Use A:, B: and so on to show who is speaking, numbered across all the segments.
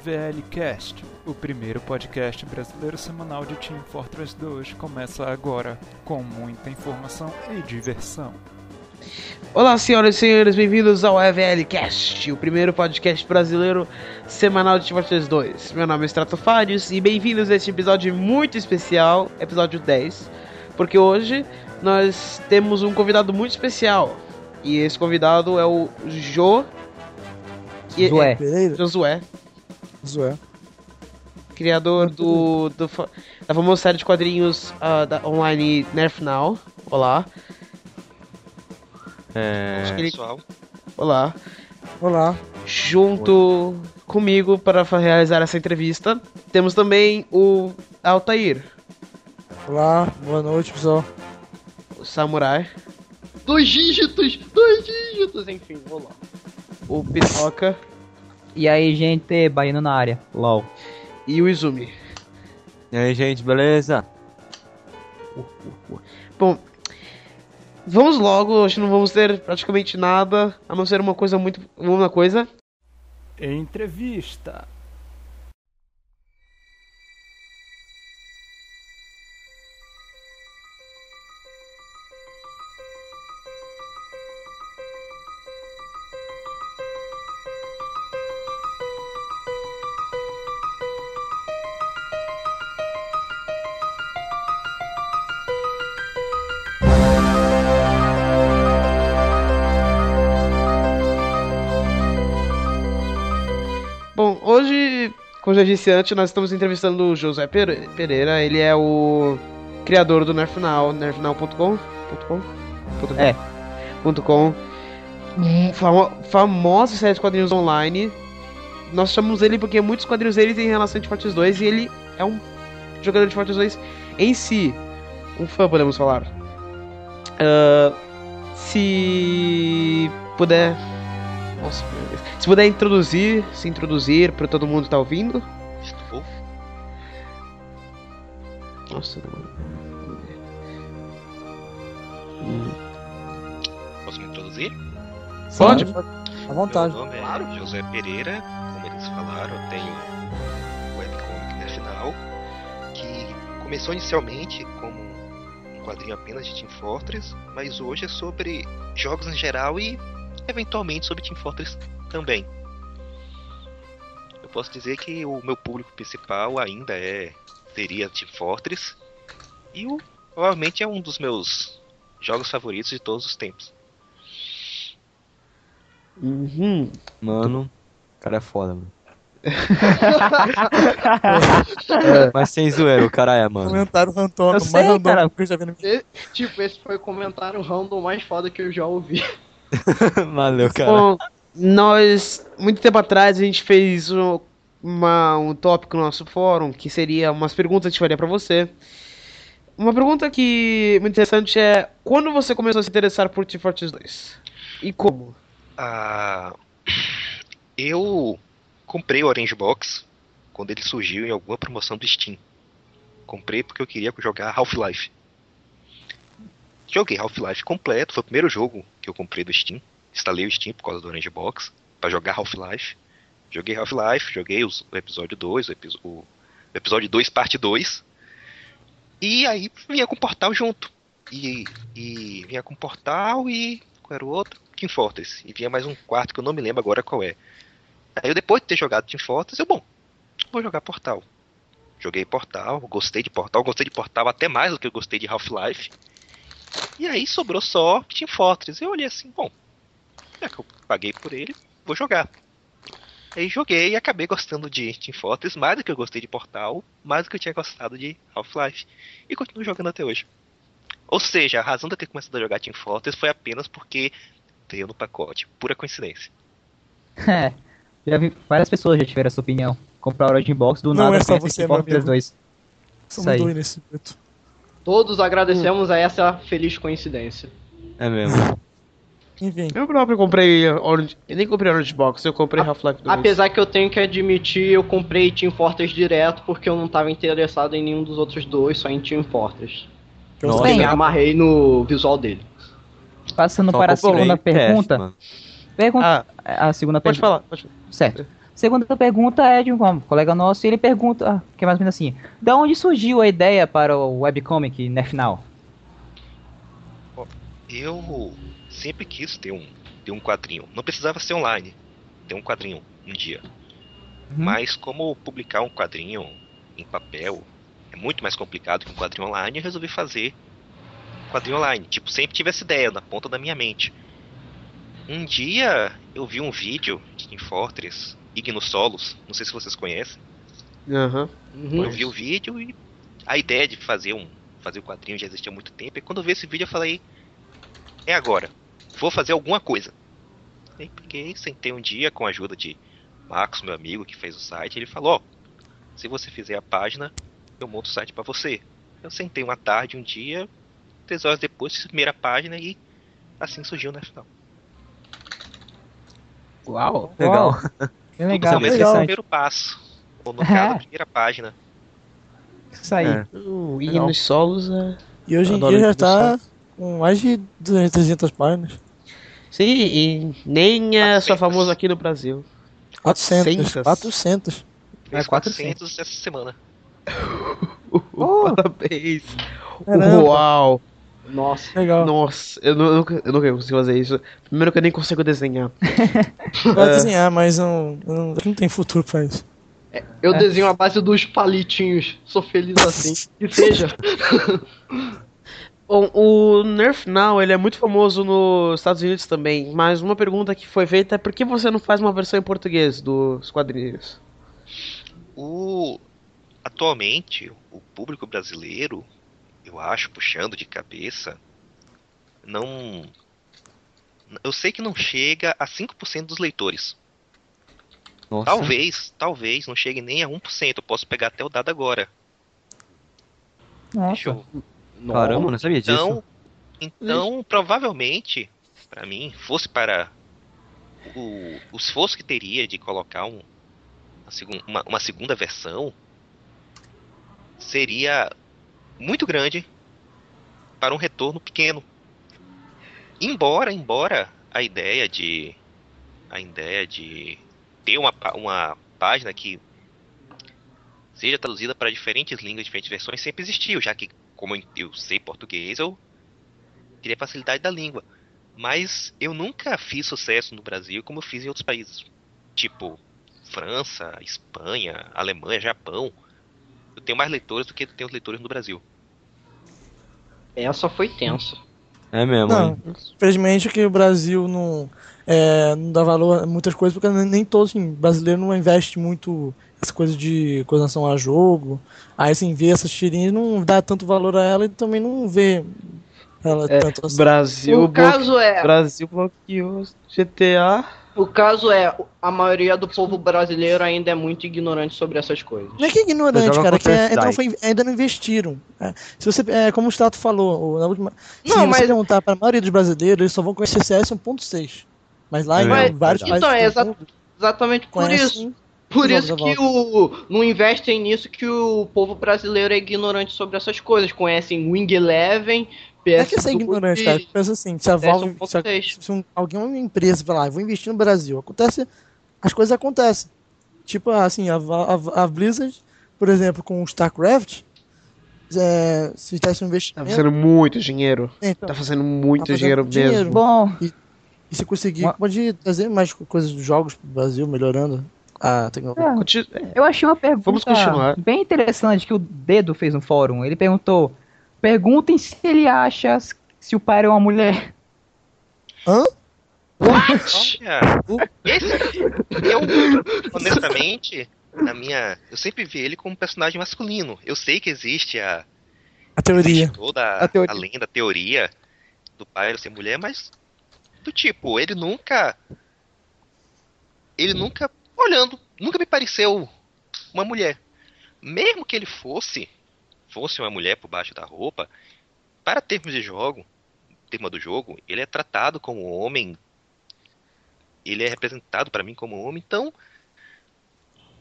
A: OVL Cast, o primeiro podcast brasileiro semanal de Team Fortress 2, começa agora com muita informação e diversão.
B: Olá, senhoras e senhores, bem-vindos ao EVL Cast, o primeiro podcast brasileiro semanal de Team Fortress 2. Meu nome é Stratofarius e bem-vindos a este episódio muito especial, episódio 10, porque hoje nós temos um convidado muito especial. E esse convidado é o Jo. Que
C: Josué.
B: É, Josué,
C: Zoé.
B: criador do, do da famosa série de quadrinhos ah, da online Nerf Now. Olá.
D: É,
B: Acho que ele-
E: pessoal.
B: Olá.
C: Olá.
B: Junto comigo para realizar essa entrevista, temos também o Altair,
C: Olá. Boa noite, pessoal.
B: o Samurai,
E: Dois dígitos! Dois dígitos! Enfim, vamos lá.
B: o Pistoca
C: E aí, gente, baiano na área. LOL.
B: e o Izumi.
D: E aí, gente, beleza?
B: Bom, vamos logo, hoje não vamos ter praticamente nada, a não ser uma coisa muito. uma coisa.
A: Entrevista.
B: Antes, nós estamos entrevistando o José Pere- Pereira, ele é o criador do NerfNow, nerfnow.com. ponto com? Ponto com?
C: É.
B: Com. Famo famosa série de quadrinhos online. Nós chamamos ele porque muitos quadrinhos dele têm relação de Fortress 2 e ele é um jogador de Fortress 2 em si. Um fã, podemos falar. Ah, se puder. Nossa. Se puder introduzir, se introduzir para todo mundo que tá ouvindo. Nossa, não.
E: Posso me introduzir?
B: Pode?
C: À vontade.
E: Meu nome é José Pereira, como eles falaram, eu tenho o webcomic Nacional, que começou inicialmente como um quadrinho apenas de Team Fortress, mas hoje é sobre jogos em geral e eventualmente sobre Team Fortress também. Eu posso dizer que o meu público principal ainda é seria Team Fortress e o, provavelmente é um dos meus jogos favoritos de todos os tempos.
B: Uhum.
D: Mano, o cara é foda, mano. Mas sem zoeira, o cara é, mano.
C: Comentário random,
F: Eu
C: mais
F: sei,
C: random
F: cara.
C: que eu já vi no
F: Tipo, esse foi o comentário random mais foda que eu já ouvi.
D: Valeu, cara.
B: Bom, nós, muito tempo atrás, a gente fez um, uma, um tópico no nosso fórum que seria umas perguntas que gente faria pra você. Uma pergunta que muito interessante é: quando você começou a se interessar por Team Fortress 2? E como?
E: Ah, eu comprei o Orange Box quando ele surgiu em alguma promoção do Steam. Comprei porque eu queria jogar Half-Life. Joguei Half-Life completo, foi o primeiro jogo que eu comprei do Steam. Instalei o Steam por causa do Orange Box para jogar Half-Life. Joguei Half-Life, joguei os- o episódio 2, o, episo- o episódio 2, parte 2. E aí vinha com o Portal junto. E, e vinha com o Portal e. Qual era o outro? Team Fortress. E vinha mais um quarto que eu não me lembro agora qual é. Aí eu, depois de ter jogado Team Fortress, eu, bom, vou jogar Portal. Joguei Portal, gostei de Portal, gostei de Portal até mais do que eu gostei de Half-Life. E aí sobrou só Team Fortress. Eu olhei assim, bom, já que eu paguei por ele, vou jogar. Aí joguei e acabei gostando de Team Fortress mais do que eu gostei de Portal, mais do que eu tinha gostado de Half-Life. E continuo jogando até hoje. Ou seja, a razão de eu ter começado a jogar Team Fortress foi apenas porque veio no pacote. Pura coincidência.
F: É. Já vi várias pessoas já tiveram essa opinião. Comprar o Origin Box do
C: Não
F: nada
C: é só você,
F: Team Fortress
C: amigo.
F: 2.
C: Somos
F: aí.
C: dois nesse momento.
G: Todos agradecemos a essa feliz coincidência.
D: É mesmo.
C: Enfim.
B: Eu próprio comprei Orange. Eu nem comprei Orange Box, eu comprei Half-Life 2.
G: Apesar que eu tenho que admitir, eu comprei Team Fortress direto porque eu não estava interessado em nenhum dos outros dois, só em Team Fortress.
C: Eu
D: Nossa.
G: me amarrei no visual dele.
F: Passando
D: Só
F: para a segunda
D: teste,
F: pergunta. pergunta
B: Ah,
F: a segunda
B: pode
F: pergunta.
B: falar. Pode...
F: Certo. Segunda pergunta é de um colega nosso, e ele pergunta, ah, que é mais ou menos assim, da onde surgiu a ideia para o webcomic Nerfinal?
E: Eu sempre quis ter um, ter um quadrinho. Não precisava ser online, ter um quadrinho um dia.
F: Uhum.
E: Mas como publicar um quadrinho em papel é muito mais complicado que um quadrinho online, eu resolvi fazer um quadrinho online. Tipo, sempre tive essa ideia na ponta da minha mente. Um dia eu vi um vídeo em Fortress, Ignos Solos, não sei se vocês conhecem.
B: Aham.
G: Uhum.
E: Eu vi o vídeo e a ideia de fazer um fazer o quadrinho já existia há muito tempo. E quando eu vi esse vídeo eu falei, é agora. Vou fazer alguma coisa. Aí peguei, sentei um dia com a ajuda de Marcos, meu amigo, que fez o site, ele falou, ó, se você fizer a página, eu monto o site pra você. Eu sentei uma tarde, um dia, três horas depois, fiz a primeira página e assim surgiu na final.
F: Uau!
D: Legal.
F: Bem legal,
E: Começou esse
C: legal.
E: primeiro passo. Ou no caso, a primeira página.
F: Isso aí.
D: É.
B: O
C: Legal.
B: Hino Solos é.
C: E hoje em dia já tá com mais de 200, 300 páginas.
B: Sim, e nem é só
E: 400.
B: famoso aqui no Brasil.
C: 400.
B: 400.
C: 400.
E: Fez
F: É, 400.
E: 400 essa semana.
F: Oh.
B: Parabéns.
C: Caramba.
B: Uau.
G: Nossa.
C: Legal.
B: Nossa, eu, nu- nunca, eu nunca consigo fazer isso. Primeiro que eu nem consigo desenhar.
C: Vai
B: É.
C: desenhar, mas não, não, não tem futuro pra isso.
G: Eu desenho a base dos palitinhos. Sou feliz assim. Que seja.
B: Bom, o Nerf Now, ele é muito famoso nos Estados Unidos também, mas uma pergunta que foi feita é por que você não faz uma versão em português dos quadrinhos?
E: O atualmente o público brasileiro, eu acho, puxando de cabeça, não eu sei que não chega a 5% dos leitores.
D: Nossa.
E: Talvez, talvez não chegue nem a 1%. Eu posso pegar até o dado agora. Deixa
F: Nossa.
D: Caramba, não sabia disso.
E: Então, então provavelmente, para mim, fosse para o, o esforço que teria de colocar um, uma, segun- uma- uma segunda versão seria muito grande para um retorno pequeno. Embora, embora a ideia de a ideia de ter uma, uma página que seja traduzida para diferentes línguas, diferentes versões, sempre existiu, já que como eu- eu sei português, eu teria facilidade da língua. Mas eu nunca fiz sucesso no Brasil como eu fiz em outros países. Tipo, França, Espanha, Alemanha, Japão. Eu tenho mais leitores do que tenho os leitores no Brasil.
G: Essa foi tensa.
D: É mesmo,
C: Não,
D: hein?
C: infelizmente que o Brasil não, é, não dá valor a muitas coisas, porque nem nem todo assim, brasileiro não investe muito essa coisa de coordenação a jogo. Aí assim, vê essas tirinhas não dá tanto valor a ela e também não vê ela
B: É,
C: tanto assim.
B: Brasil,
G: O caso é,
B: Brasil bloqueou GTA.
G: o caso é, a maioria do povo brasileiro ainda é muito ignorante sobre essas coisas.
C: Não é que é ignorante, cara, é que é- ainda, não foi- ainda não investiram. É, se você, é, como o Stato falou, na última,
G: Não,
C: se
G: mas-
C: você perguntar para a maioria dos brasileiros, eles só vão conhecer CS 1.6. Mas lá
D: É
C: em
D: verdade.
C: vários
G: Então,
C: países
G: é
C: do
G: exa- Exatamente por
C: conhecem
G: isso. Por isso que o. Não investem nisso que o povo brasileiro é ignorante sobre essas coisas. Conhecem Wing Eleven, PS.
C: É que é ignorante, cara. Pensa assim, se a Valve,
G: um
C: se, a- se um- alguém, uma empresa, vai lá, eu vou investir no Brasil, acontece, as coisas acontecem. Tipo, assim, a, a, a Blizzard, por exemplo, com o StarCraft, é, se tivesse um
B: Tá
C: investimento,
B: fazendo muito dinheiro.
C: então,
B: Tá fazendo muito
C: Tá fazendo
B: dinheiro,
C: dinheiro.
B: mesmo.
F: Bom,
C: e se conseguir,
F: Uma-
C: pode trazer mais co- coisas dos jogos pro Brasil, melhorando a tecnologia.
B: Conti-
F: eu achei uma pergunta
B: Vamos continuar.
F: bem interessante que o Dedo fez no fórum. Ele perguntou: perguntem se ele acha se o pai é uma mulher.
E: Olha, esse, eu, honestamente, na minha, eu sempre vi ele como um personagem masculino. Eu sei que existe a,
C: A teoria.
E: toda a,
F: A teoria.
E: a lenda, a teoria do pai ser mulher, mas do tipo, ele nunca, ele nunca, olhando, nunca me pareceu uma mulher. Mesmo que ele fosse, fosse uma mulher por baixo da roupa, para termos de jogo, tema do jogo, ele é tratado como homem, ele é representado para mim como homem, então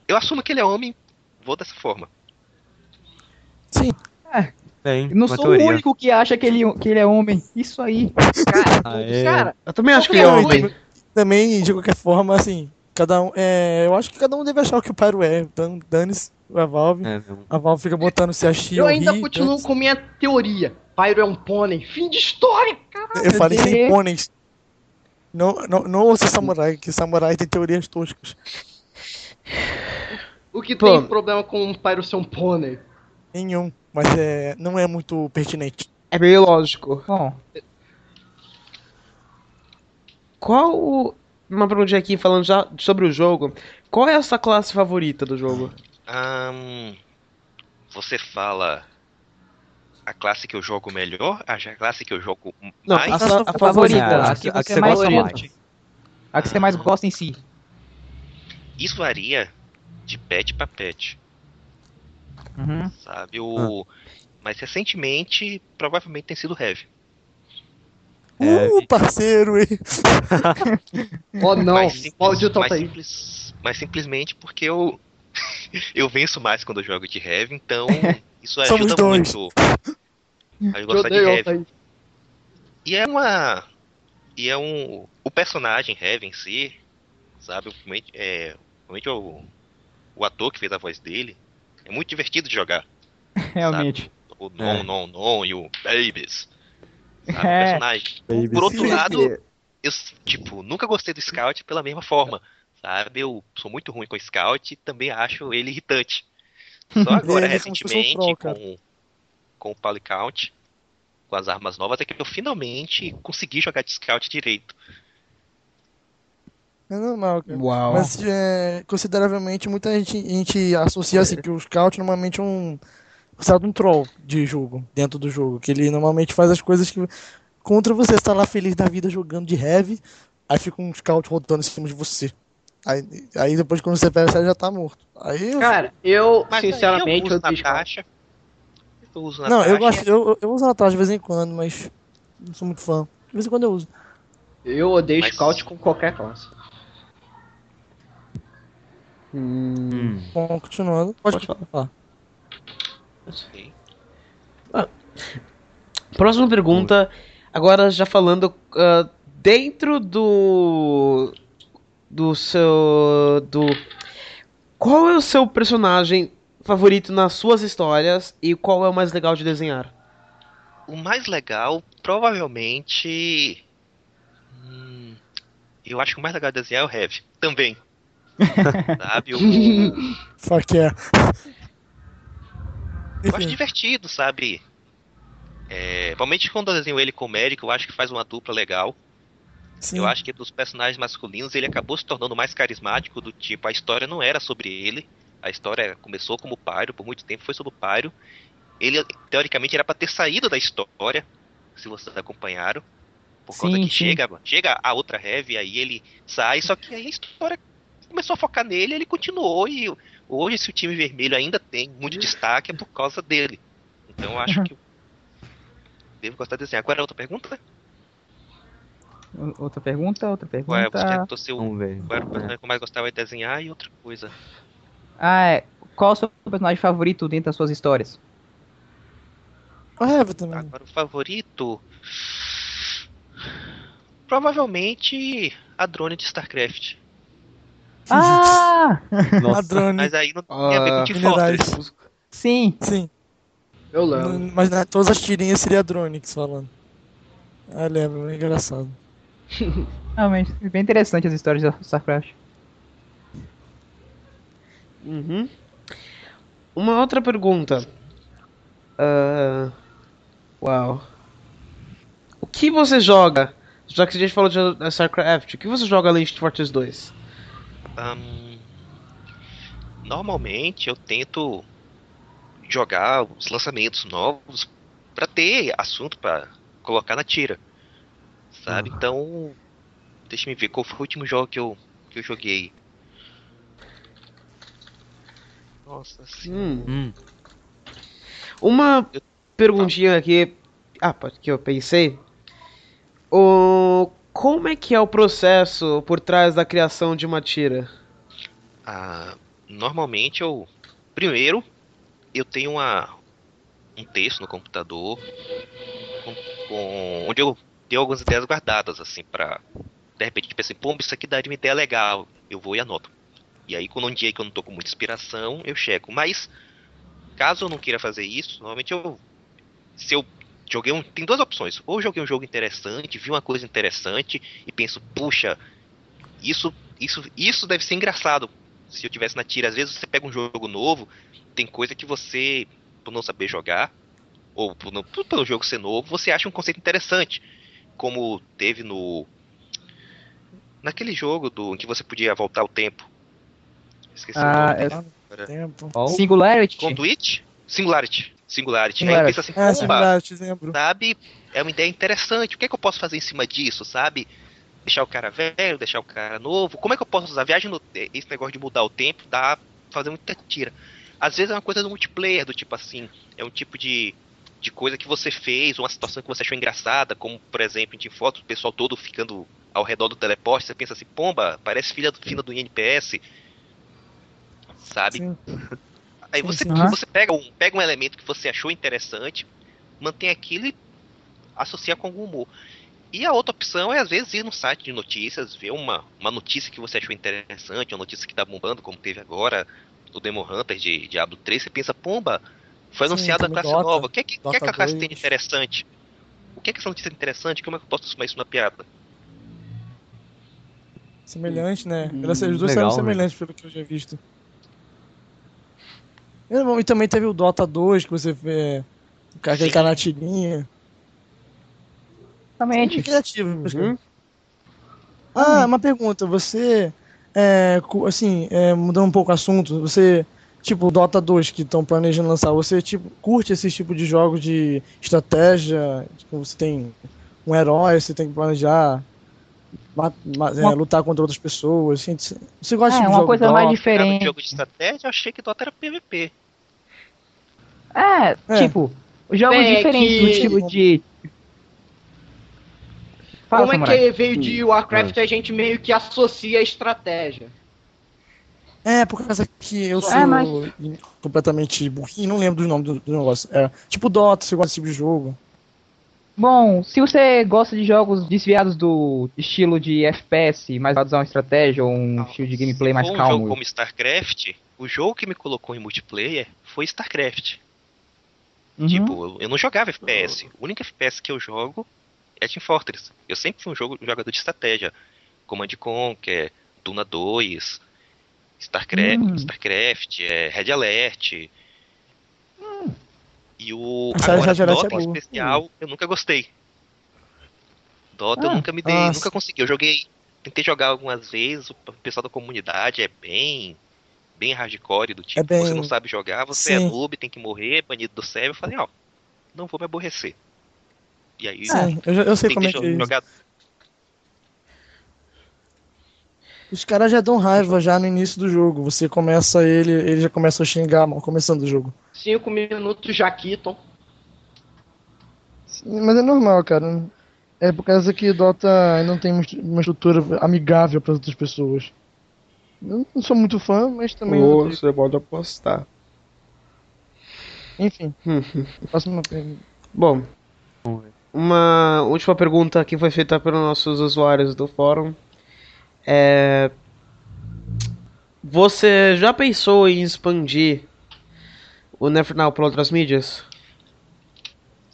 E: eu assumo que ele é homem, vou dessa forma.
C: Sim,
D: Tem,
F: Eu não sou
D: teoria.
F: o único que acha que ele, que ele é homem. Isso aí.
D: Aê.
G: Cara,
B: Eu também acho que ele é
G: Qualquer
B: homem.
C: também, de qualquer forma, assim, Cada um, é, eu acho que cada um deve achar o que o Pyro é. Dan- Dane-se a Valve.
D: É.
C: A Valve fica botando se achia
G: Eu ainda
C: ri,
G: continuo
C: dane-se.
G: com minha teoria. Pyro é um pônei. Fim de história.
C: Eu falei sem pôneis. Não, não, não ouça samurai, que samurai tem teorias toscas.
G: O que
B: Pô.
G: tem problema com um Pyro ser um pônei?
C: Nenhum. Mas é, não é muito pertinente.
B: É meio lógico.
F: Bom,
B: Qual. o- Uma perguntinha aqui falando já sobre o jogo. Qual é a sua classe favorita do jogo?
E: Ahn, você fala a classe que eu jogo melhor, a já- classe que eu jogo
B: Não,
E: mais.
B: a, sua- a
F: a
B: favorita.
F: favorita.
D: a
F: a
D: que- a que
F: você
D: você
F: mais
D: gosta mais.
F: a que você mais gosta em si.
E: Isso varia de pet pra pet,
F: Uhum.
E: sabe? O... Mas recentemente, provavelmente tem sido Heavy.
D: É,
C: Uh, parceiro, hein?
G: Oh não,
E: mais simples,
G: maldito
E: mais,
G: Altair.
E: simples, mais simplesmente porque eu eu venço mais quando eu jogo de Heavy, então isso ajuda
C: dois.
E: muito a
G: Eu
E: gostar de
G: odeio
E: Heavy.
G: Altair.
E: E é uma. E é um. O personagem Heavy em si, sabe? Realmente, é, realmente o, o ator que fez a voz dele é muito divertido de jogar.
F: Realmente.
E: O Non, Non, Non e o Babies. Sabe?
F: É.
E: personagem.
D: Babies.
E: Por outro
C: Sim.
E: lado, eu, tipo, nunca gostei do Scout pela mesma forma. Sabe? Eu sou muito ruim com o Scout e também acho ele irritante. Só agora,
C: é
E: recentemente,
C: cara.
E: com, com o Polycount, com as armas novas, é que eu finalmente consegui jogar de Scout direito.
C: É normal, cara.
B: Uau.
C: Mas é, consideravelmente muita gente, a gente associa assim que o scout normalmente é um considerado um troll de jogo, dentro do jogo, que ele normalmente faz as coisas que contra você, você tá lá feliz da vida jogando de heavy, aí fica um scout rodando em cima de você. Aí, aí depois quando você percebe já tá morto. Aí eu-
G: Cara, eu,
E: Mas
G: sinceramente,
E: eu
G: eu
E: uso na
G: deixo.
E: taxa. Eu uso na
C: Não, eu gosto, eu, eu uso na taxa de vez em quando, mas não sou muito fã. De vez em quando eu uso.
G: Eu odeio
E: Mas-
G: scout com qualquer classe.
B: Hum,
D: Hum.
C: Bom, continuando. Pode,
B: Pode falar.
C: falar.
E: Sim.
B: Próxima pergunta. Agora já falando ah, dentro do. Do seu. Do. Qual é o seu personagem favorito nas suas histórias e qual é o mais legal de desenhar?
E: O mais legal, provavelmente. hum, eu acho que o mais legal de desenhar é o Heavy. Também. Sabe? O,
C: Fuck yeah.
E: Eu acho divertido, sabe? É, principalmente quando eu desenho ele com o Mérico, eu acho que faz uma dupla legal.
C: sim.
E: Eu acho que dos personagens masculinos ele acabou se tornando mais carismático, do tipo, a história não era sobre ele. A história começou como Pyro, por muito tempo foi sobre o Pyro. Ele, teoricamente, era pra ter saído da história, se vocês acompanharam. Por
F: Sim,
E: que
F: sim.
E: chega, chega a outra Heavy, aí ele sai, só que aí a história começou a focar nele, ele continuou e hoje se o time vermelho ainda tem muito destaque é por causa dele. Então eu acho que eu devo gostar de desenhar. Qual era a outra pergunta?
F: O- Outra pergunta, outra
E: Qual é, você
F: pergunta.
E: eu
D: Vamos ver.
E: qual era o personagem que eu mais gostava de desenhar e outra coisa.
F: Ah, é. Qual o seu personagem favorito dentro das suas histórias?
C: O Heavy também.
E: Agora o favorito. Provavelmente a drone de StarCraft.
F: Ah!
D: Nossa.
C: Ladrone.
E: Mas aí não tem a ver
B: Ah,
E: com Team. Fortress.
F: Sim.
C: Sim.
G: Eu lembro.
C: Mas né, todas as tirinhas seria Dronix falando. Ah, lembro, é engraçado.
F: Realmente, bem interessante as histórias de StarCraft.
B: Uhum. Uma outra pergunta. Ah, uau. O que você joga? Já que a gente falou de StarCraft, o que você joga além de Fortress 2?
E: Ahn, normalmente eu tento jogar os lançamentos novos pra ter assunto pra colocar na tira. Sabe? Então, deixa eu ver qual foi o último jogo que eu, que eu joguei. Nossa senhora.
B: Hum.
D: Hum.
B: Uma perguntinha aqui. Ah, pode- que eu pensei. O... Como é que é o processo por trás da criação de uma tira?
E: Ah, normalmente eu. Primeiro, eu tenho uma, um texto no computador com- com- onde eu tenho algumas ideias guardadas, assim, pra de repente pensa assim, pô, isso aqui daria uma ideia legal, eu vou e anoto. E aí, quando um dia que eu não tô com muita inspiração, eu checo. Mas, caso eu não queira fazer isso, normalmente eu. Se eu joguei um. Tem duas opções. Ou joguei um jogo interessante, vi uma coisa interessante e penso, puxa, isso, isso, isso deve ser engraçado. Se eu tivesse na tira, às vezes você pega um jogo novo, tem coisa que você, por não saber jogar, ou por, não, por pelo jogo ser novo, você acha um conceito interessante. Como teve no. Naquele jogo do, em que você podia voltar o tempo. Esqueci
F: Ah,
E: o nome.
F: é-.
C: Tempo.
F: Singularity.
E: Conduit? Singularity. Singularity. Aí
F: Singularity.
E: pensa assim,
C: É,
E: "Pomba,
C: similar, te lembro.
E: sabe? É uma ideia interessante. O que é que eu posso fazer em cima disso, sabe? Deixar o cara velho, deixar o cara novo. Como é que eu posso usar? Viagem no... Esse negócio de mudar o tempo dá pra fazer muita tira. Às vezes é uma coisa do multiplayer, do tipo assim, é um tipo de, de coisa que você fez, uma situação que você achou engraçada, como por exemplo em Team Foto, o pessoal todo ficando ao redor do teleporte, você pensa assim, pomba, parece filha do fina do INPS. Sabe? Aí você.
F: Aham.
E: você pega, um, pega um elemento que você achou interessante, mantém aquilo e associa com algum humor. E a outra opção é, às vezes, ir no site de notícias, ver uma, uma notícia que você achou interessante, uma notícia que tá bombando, como teve agora, do Demon Hunter de Diablo 3, você pensa, pomba, foi anunciada a classe
C: Dota,
E: nova, o que é que, o que, é que a classe tem de
C: 2.
E: interessante? O que é que essa notícia é interessante? Como é que eu posso transformar isso na piada?
C: Semelhante, né?
D: Hum,
C: Essas duas
D: legal,
C: saíram
D: né?
C: semelhantes pelo que eu já visto. É, E também teve o Dota 2, que você vê o cara cara na tirinha.
F: Exatamente.
C: É criativo. mas-
D: Uhum.
C: Ah, uma pergunta. Você, é, assim, é, mudando um pouco o assunto, você, tipo, o Dota 2 que estão planejando lançar, você, tipo, curte esse tipo de jogos de estratégia? Tipo, você tem um herói, você tem que planejar, é,
F: Uma-
C: lutar contra outras pessoas. Assim, você gosta
F: É,
C: de
F: uma
C: jogo
F: coisa
C: Dota?
F: mais diferente.
E: jogo de estratégia, eu achei que Dota era PVP.
F: É,
C: É.
F: tipo, jogos
G: É
F: diferentes do
G: que-
F: tipo de. Fala,
G: Como é
F: Samurai.
G: que veio de Warcraft a gente meio que associa a estratégia?
C: É, por causa que eu sou
F: É, mas-
C: completamente burrinho, não lembro dos nomes do, do negócio. É, tipo Dota, você gosta desse tipo de jogo.
F: Bom, se você gosta de jogos desviados do estilo de FPS, mais ligados a uma estratégia ou um estilo de gameplay mais
E: um
F: calmo.
E: jogo como StarCraft, o jogo que me colocou em multiplayer foi StarCraft.
F: Uhum.
E: Tipo, eu, não jogava FPS. O único FPS que eu jogo é Team Fortress. Eu sempre fui um, jogo, um jogador de estratégia. Command Conquer, Duna 2, StarCraft,
F: Hum.
E: StarCraft é, Red Alert. E o
C: Essa
E: agora, Dota
C: é boa.
E: especial, eu nunca gostei. Dota eu
F: Ah,
E: nunca me dei,
C: nossa.
E: nunca consegui. Eu joguei, tentei jogar algumas vezes, o pessoal da comunidade é bem bem hardcore do tipo,
C: É bem-
E: você não sabe jogar, você é
C: Sim.
E: noob, tem que morrer, banido do server. Eu falei, ó, não vou me aborrecer. E aí,
C: eu, eu sei como é
E: que
C: que é isso.
E: jogar
C: Os caras já dão raiva já no início do jogo. Você começa ele, ele já começa a xingar mal, começando o jogo.
G: Cinco minutos já quitam.
C: Sim, Mas é normal, cara. É por causa que Dota ainda não tem uma estru- uma estrutura amigável para outras pessoas. Eu não sou muito fã, mas também.
D: Ou você pode apostar.
C: Enfim, próxima pergunta.
B: Bom, uma última pergunta que foi feita pelos nossos usuários do fórum. É... Você já pensou em expandir o Nefernal para outras mídias?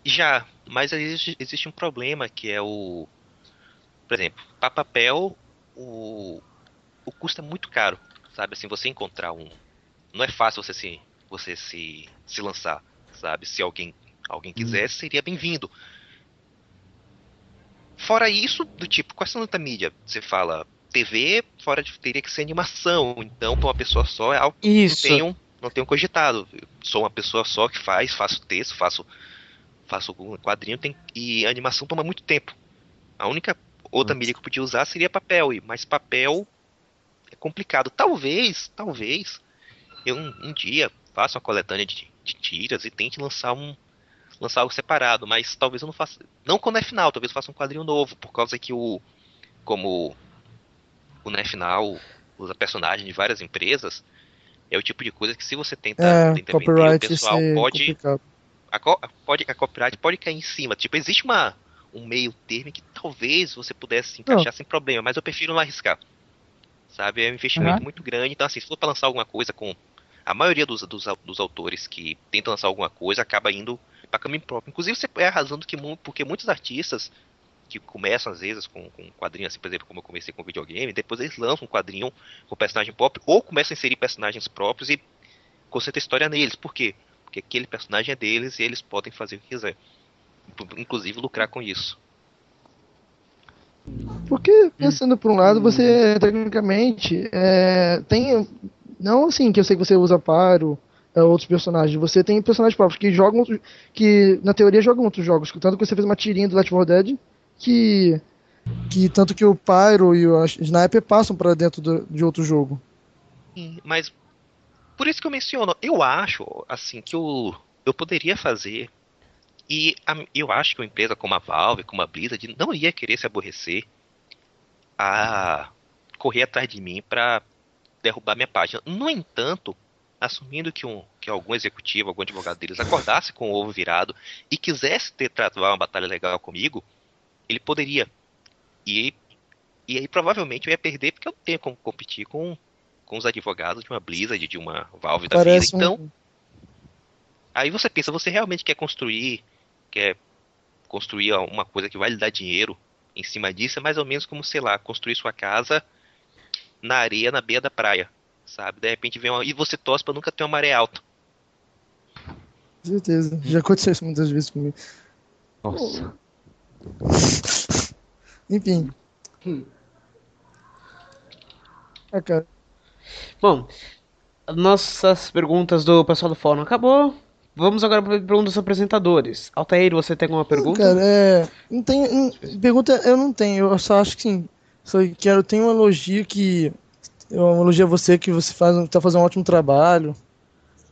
E: Já, mas existe, existe um problema que é o. Por exemplo, para papel, o, o custo é muito caro. Sabe assim, você encontrar um. Não é fácil você se, você se, se lançar. Sabe? Se alguém, alguém quisesse, seria bem-vindo. Fora isso, do tipo, quais são outra mídia? Você fala TV, fora de teria que ser animação. Então, para uma pessoa só é algo
B: Isso.
E: não tenho, não tenho cogitado. Eu sou uma pessoa só que faz, faço texto, faço, faço um quadrinho, tem, e animação toma muito tempo. A única outra mídia que eu podia usar seria papel, e- mas papel é complicado. Talvez, talvez, eu um, um dia faça uma coletânea de, de tiras e tente lançar um lançar algo separado, mas talvez eu não faça, não quando é final, talvez eu faça um quadrinho novo, por causa que o como o não é final usa personagem de várias empresas, é o tipo de coisa que se você tenta,
C: É,
E: tenta vender, o pessoal pode a, pode, a copyright pode cair em cima. Tipo, existe uma, um meio termo que talvez você pudesse se encaixar sem problema, mas eu prefiro não arriscar. Sabe? É um investimento
F: Uhum.
E: muito grande. Então, assim, se for pra lançar alguma coisa com. A maioria dos, dos, dos autores que tentam lançar alguma coisa acaba indo pra caminho próprio. Inclusive, você é a razão do que porque muitos artistas que começam às vezes com, com um quadrinho, assim, por exemplo, como eu comecei com videogame, depois eles lançam um quadrinho com personagem pop, ou começam a inserir personagens próprios e concentram a história neles. Por quê? Porque aquele personagem é deles e eles podem fazer o que quiser. Inclusive lucrar com isso.
C: Porque, pensando por um lado, você tecnicamente é, tem. Não assim que eu sei que você usa Pyro, é, outros personagens. Você tem personagens próprios que jogam. que na teoria jogam outros jogos. Tanto que você fez uma tirinha do Left 4 Dead que. que tanto que o Pyro e o Sniper passam pra dentro do- de outro jogo.
E: Mas por isso que eu menciono, eu acho assim que eu, eu poderia fazer e a- eu acho que uma empresa como a Valve, como a Blizzard, não ia querer se aborrecer a correr atrás de mim para derrubar minha página. No entanto, assumindo que, um, que algum executivo, algum advogado deles acordasse com o ovo virado e quisesse ter travado uma batalha legal comigo, ele poderia. E, e aí provavelmente eu ia perder porque eu não tenho como competir com, com os advogados de uma Blizzard, de uma Valve da vida.
C: Parece
E: Então,
C: um.
E: Aí você pensa, você realmente quer construir, quer construir uma coisa que vai lhe dar dinheiro em cima disso, é mais ou menos como, sei lá, construir sua casa na areia, na beira da praia, sabe? De repente vem uma... E você torce pra nunca ter uma maré alta.
C: Com certeza. Já aconteceu isso muitas vezes comigo.
D: Nossa.
C: Enfim. É, cara.
B: Bom, nossas perguntas do pessoal do fórum acabou. Vamos agora para perguntas dos apresentadores. Altair, você tem alguma pergunta?
C: Cara, é. Não tem. não- pergunta eu não tenho, eu só acho que sim. Só quero, tem um elogio que. Eu elogio a você que você faz, tá fazendo um ótimo trabalho.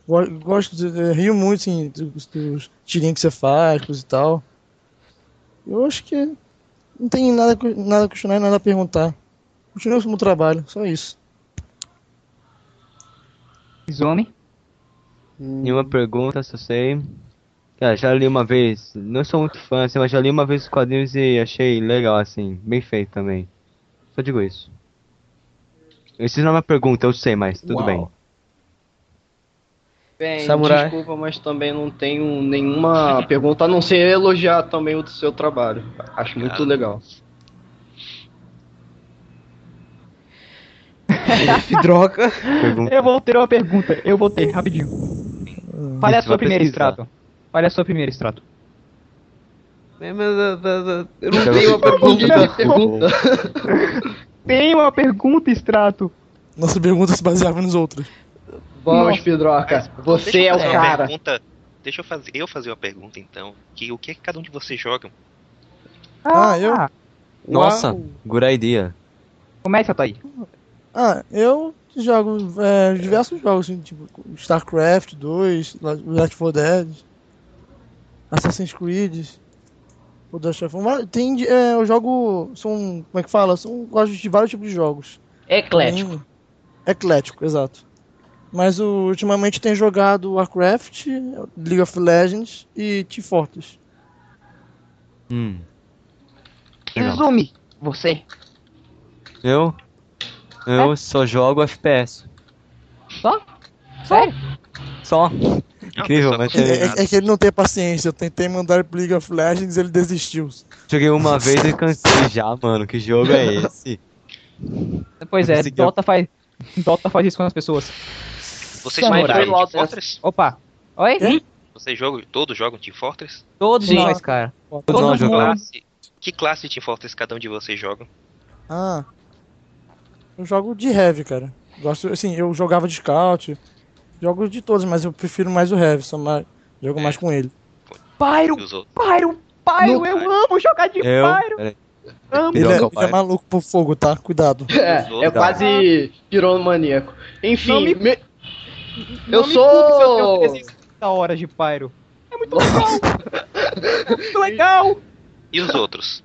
C: Go- Gosto, rio muito assim, dos, dos tirinhos que você faz, coisa e tal. Eu acho que não tem nada, nada a questionar e nada a perguntar. Continua o meu trabalho, só isso.
F: Izumi.
D: Nenhuma pergunta, só sei. Cara, já li uma vez, não sou muito fã, assim, mas já li uma vez os quadrinhos e achei legal, assim, bem feito também. Só digo isso. Isso não é uma pergunta, eu sei, mas tudo
B: Uau.
D: bem.
G: Bem,
B: Samurai.
G: desculpa, mas também não tenho nenhuma pergunta, a não ser elogiar também o seu trabalho. Acho muito
E: Ah.
G: legal.
B: F, droga.
D: Pergunta.
F: Eu vou ter uma pergunta. Eu vou ter, rapidinho. Fale a
D: Você
F: sua
D: vai
F: primeira extrato. Fale a sua primeira extrato.
B: É, eu não tenho uma pergunta.
G: Pergunta.
F: Tem uma pergunta, extrato.
C: Nossa pergunta se baseava nos outros.
G: Vamos, Pedroca.
E: Mas,
G: Você é o cara.
E: Pergunta, deixa eu fazer, eu fazer uma pergunta então. Que o que, é que cada um de vocês joga?
C: Ah, eu?
D: Nossa,
B: Uau.
D: good idea.
F: Começa, Thaí.
C: Ah, eu jogo é, diversos jogos, assim, tipo StarCraft 2, Left 4 Dead, Assassin's Creed, o Dash of War. Tem, é, eu jogo, são, como é que fala? São, gosto de vários tipos de jogos.
G: Eclético.
C: Tem- Eclético, exato. Mas o, ultimamente tenho jogado Warcraft, League of Legends e Team Fortress.
D: Hum.
F: Izumi, você.
D: Eu? Eu só jogo FPS.
F: Só? Sério?
D: Só.
E: Não,
D: Incrível,
E: pessoal,
D: mas
C: É, é- é que ele não tem paciência, eu tentei mandar pro League of Legends ele desistiu.
D: Joguei uma vez e cansei já, mano. Que jogo é esse?
F: Pois é, Dota faz, Dota faz isso com as pessoas.
E: Vocês
F: Samurai.
E: jogaram Team. Fortress?
F: Opa. Oi?
C: Quê?
E: Vocês jogam, todos jogam Team Fortress?
F: Todos
C: Sim.
F: nós, cara.
D: Todos
F: Todo
D: nós jogamos.
E: Classe, que classe de Team Fortress cada um de vocês joga?
C: Ah. Eu jogo de heavy, cara. Gosto, assim, eu jogava de scout. Jogo de todos, mas eu prefiro mais o heavy, só mais, jogo mais com ele.
F: Pyro? Pyro, Pyro,
E: No-
F: eu amo jogar de
D: Eu.
F: Pyro.
D: Peraí.
F: Amo.
C: Ele é, ele é
D: pai.
C: maluco por fogo, tá? Cuidado.
G: É, é quase piromaníaco. Enfim,
F: me-
G: me-
F: Não
G: eu
F: me culpe se eu
G: sou.
F: tenho 350 horas de Pyro. É muito legal. É muito legal.
E: E os outros?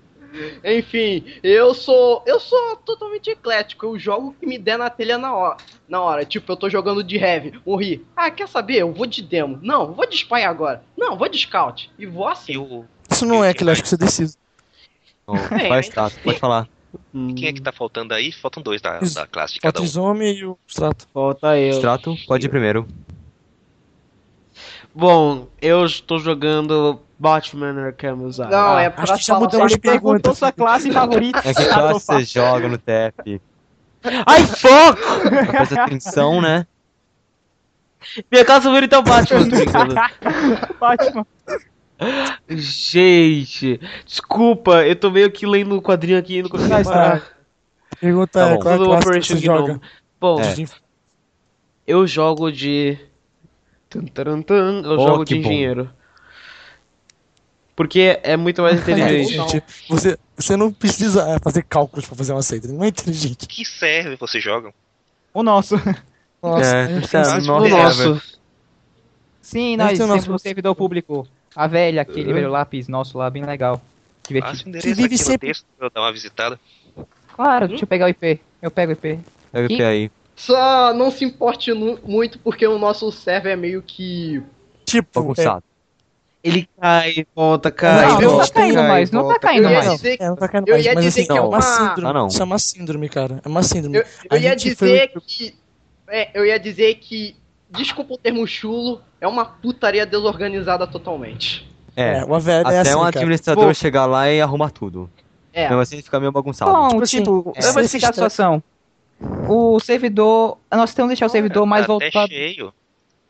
G: Enfim, eu sou. Eu sou totalmente eclético. Eu jogo o que me der na telha na hora. Na hora. Tipo, eu tô jogando de heavy, morri. Ah, quer saber? Eu vou de demo. Não, vou de spy agora. Não, vou de scout. E vou assim.
E: E o,
C: Isso não é aquilo, acho que você decide.
D: Bom, vai, Strato, pode falar.
E: E quem é que tá faltando aí? Faltam dois da, da classe de
C: Falta
E: cada
C: o
E: um.
C: Izome e o Strato.
B: Volta eu.
D: Strato, pode ir primeiro.
B: Bom, eu estou jogando Batman Arkham Asylum.
G: Não, é
C: acho
G: pra
C: que já
G: falar ele
C: pergunta.
G: perguntou sua classe favorita.
D: É que classe você joga no TF?
B: Ai, fuck!
D: Presta atenção, né?
B: Minha casa favorita é o Batman.
F: Batman.
B: Gente, desculpa, eu tô meio que lendo o quadrinho aqui e não consigo parar.
C: Pergunta
D: Tá
C: é
D: bom.
C: qual é a
B: Tudo
C: classe que você joga?
B: Gnome. Bom,
D: É.
B: Eu jogo de. Eu
D: Oh,
B: jogo de
D: bom.
B: engenheiro. Porque é muito mais inteligente.
C: Gente, você, você não precisa é, fazer cálculos pra fazer uma seita, não é inteligente.
E: Que serve você joga?
F: O nosso.
C: Nossa,
D: É,
C: gente
D: tá,
B: o nosso.
F: Sim, nós
C: é
F: temos um servidor público. A velha, aquele velho lápis nosso lá, bem legal. Divertido.
E: Passa o endereço
C: vive
E: aqui no
C: sempre-
E: texto pra eu dar uma visitada.
F: Claro, deixa eu pegar o IP. Eu pego o IP.
D: Pega o que aí?
G: Só não se importe muito porque o nosso server é meio que.
C: Tipo, é,
D: Bagunçado.
B: Ele cai, volta, cai.
F: Não, não tá caindo
B: cai,
F: mais, não tá caindo
G: Eu ia
F: mais.
G: dizer que.
C: é, não tá caindo
G: Eu
C: mais,
G: ia
C: mas
G: dizer
C: assim,
G: que é
C: é uma
G: uma-
C: síndrome.
D: Ah, não.
C: Chama síndrome, cara. É uma síndrome.
G: Eu, eu ia dizer
C: foi-
G: que. é, eu ia dizer que. Desculpa o termo chulo, é uma putaria desorganizada totalmente.
D: É,
C: É, o AVL
D: até
C: é assim,
D: um
C: cara.
D: administrador
B: Bom.
D: chegar lá e arrumar tudo.
G: É.
D: Mesmo assim fica meio bagunçado.
F: Bom,
C: Tipo assim,
F: tipo,
C: é,
F: eu vou explicar a situação. O servidor. Nós temos que deixar o servidor mais
E: tá até
F: voltado.
E: cheio.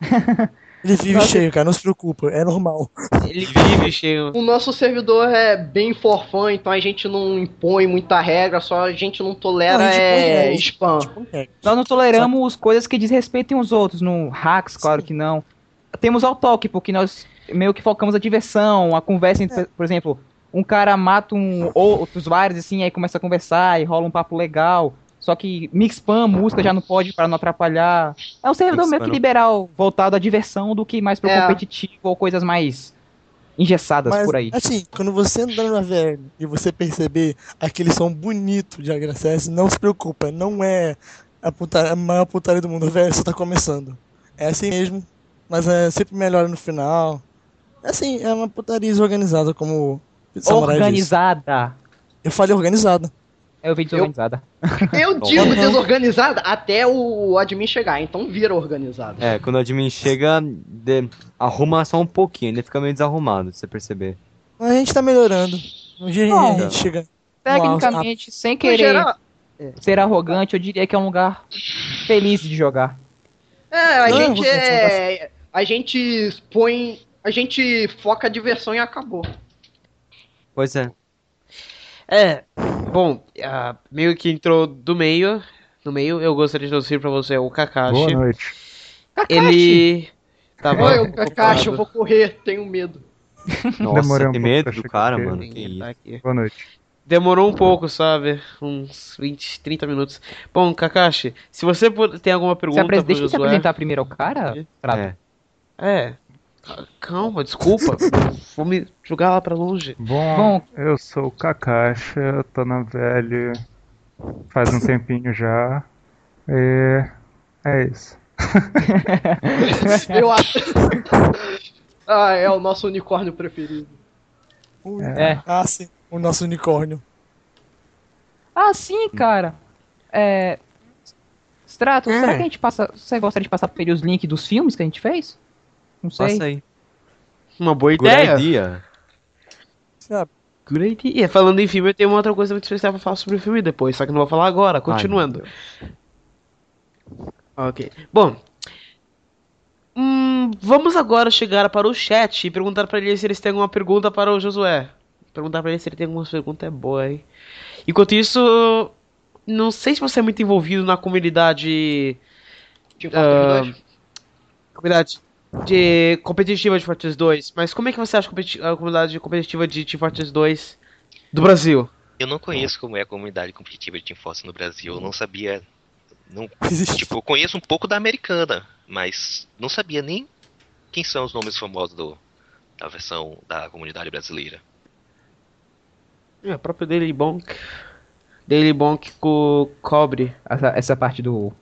C: Ele vive cheio, cara, não se preocupa, é normal.
B: Ele vive cheio.
G: O nosso servidor é bem forfã, então a gente não impõe muita regra, só a gente não tolera
C: Não, gente
G: é,
C: regra.
G: spam.
C: É.
F: Nós não toleramos coisas que desrespeitem os outros. No hacks, claro que não. Temos ao toque, porque nós meio que focamos a diversão, a conversa, entre- por exemplo, um cara mata um outros vários assim, aí começa a conversar e rola um papo legal. Só que mix spam, música já não pode para não atrapalhar. É um servidor meio que liberal, voltado à diversão do que mais pro
G: É.
F: competitivo ou coisas mais engessadas
C: Mas,
F: por aí.
C: assim, quando você entrar no AVL e você perceber aquele som bonito de HCS, não se preocupa, não é a, puta- a maior putaria do mundo, o AVL só tá começando. É assim mesmo, mas é sempre melhor no final. É assim, é uma putaria desorganizada, como disse.
F: Organizada.
C: Eu falei organizada.
F: Eu vi desorganizada.
G: Eu
D: Bom,
G: digo desorganizada até o admin chegar, então vira organizado.
D: É, quando o admin chega, de- arruma só um pouquinho, ele fica meio desarrumado, se você perceber.
C: Mas a gente tá melhorando. Um dia a gente chega.
F: Tecnicamente, sem querer
G: geral,
F: ser arrogante, eu diria que é um lugar feliz de jogar.
G: é, a
C: Não,
G: gente é. A gente põe. A gente foca a diversão e acabou.
D: Pois é.
B: É, bom, ah, meio que entrou do meio. No meio, eu gostaria de introduzir pra você o Kakashi.
A: Boa noite.
B: Ele tava.
G: Oi, o Kakashi, eu vou correr, tenho medo.
D: Nossa,
A: Demorei um
D: tem
A: pouco
D: medo do cara,
A: aqui.
D: mano. Que isso.
B: tá.
A: Boa noite.
B: Demorou um pouco, sabe? Uns 20, 30 minutos. Bom, Kakashi, se você tem alguma
F: Se
B: pergunta
F: apres...
B: pro
F: Deixa eu se apresentar primeiro ao cara. Trato.
D: É.
B: É. Calma, desculpa. Vou me jogar lá pra longe.
A: Bom,
F: Bom.
A: eu sou o Kakashi, eu tô na velha faz um tempinho já. E é isso.
G: Eu acho. ah, é o nosso unicórnio preferido.
F: É.
C: Ah, sim, o nosso unicórnio.
F: Ah, sim, cara. É. Strato, será que a gente passa. Você gostaria de passar pra ele os links dos filmes que a gente fez? Não sei.
D: Passa aí.
B: Uma boa
D: Good
B: ideia.
D: idea.
B: Good idea. Falando em filme, eu tenho uma outra coisa muito especial pra falar sobre o filme depois, só que não vou falar agora, continuando. ok. Bom. Hum, vamos agora chegar para o chat e perguntar pra eles se eles têm alguma pergunta para o Josué. Perguntar pra ele se ele tem alguma pergunta é boa, hein? Enquanto isso, não sei se você é muito envolvido na comunidade. Ah,
G: Fortress 2.
B: comunidade de competitiva de Fortress 2, mas como é que você acha a comunidade competitiva de Team Fortress 2 do Brasil?
E: Eu não conheço como é a comunidade competitiva de Team Fortress no Brasil. Eu não sabia. Não, tipo, eu conheço um pouco da americana, mas não sabia nem quem são os nomes famosos do, da versão da comunidade brasileira.
B: É, o próprio Daily Bonk. Daily Bonk com cobre.
F: Essa, essa parte do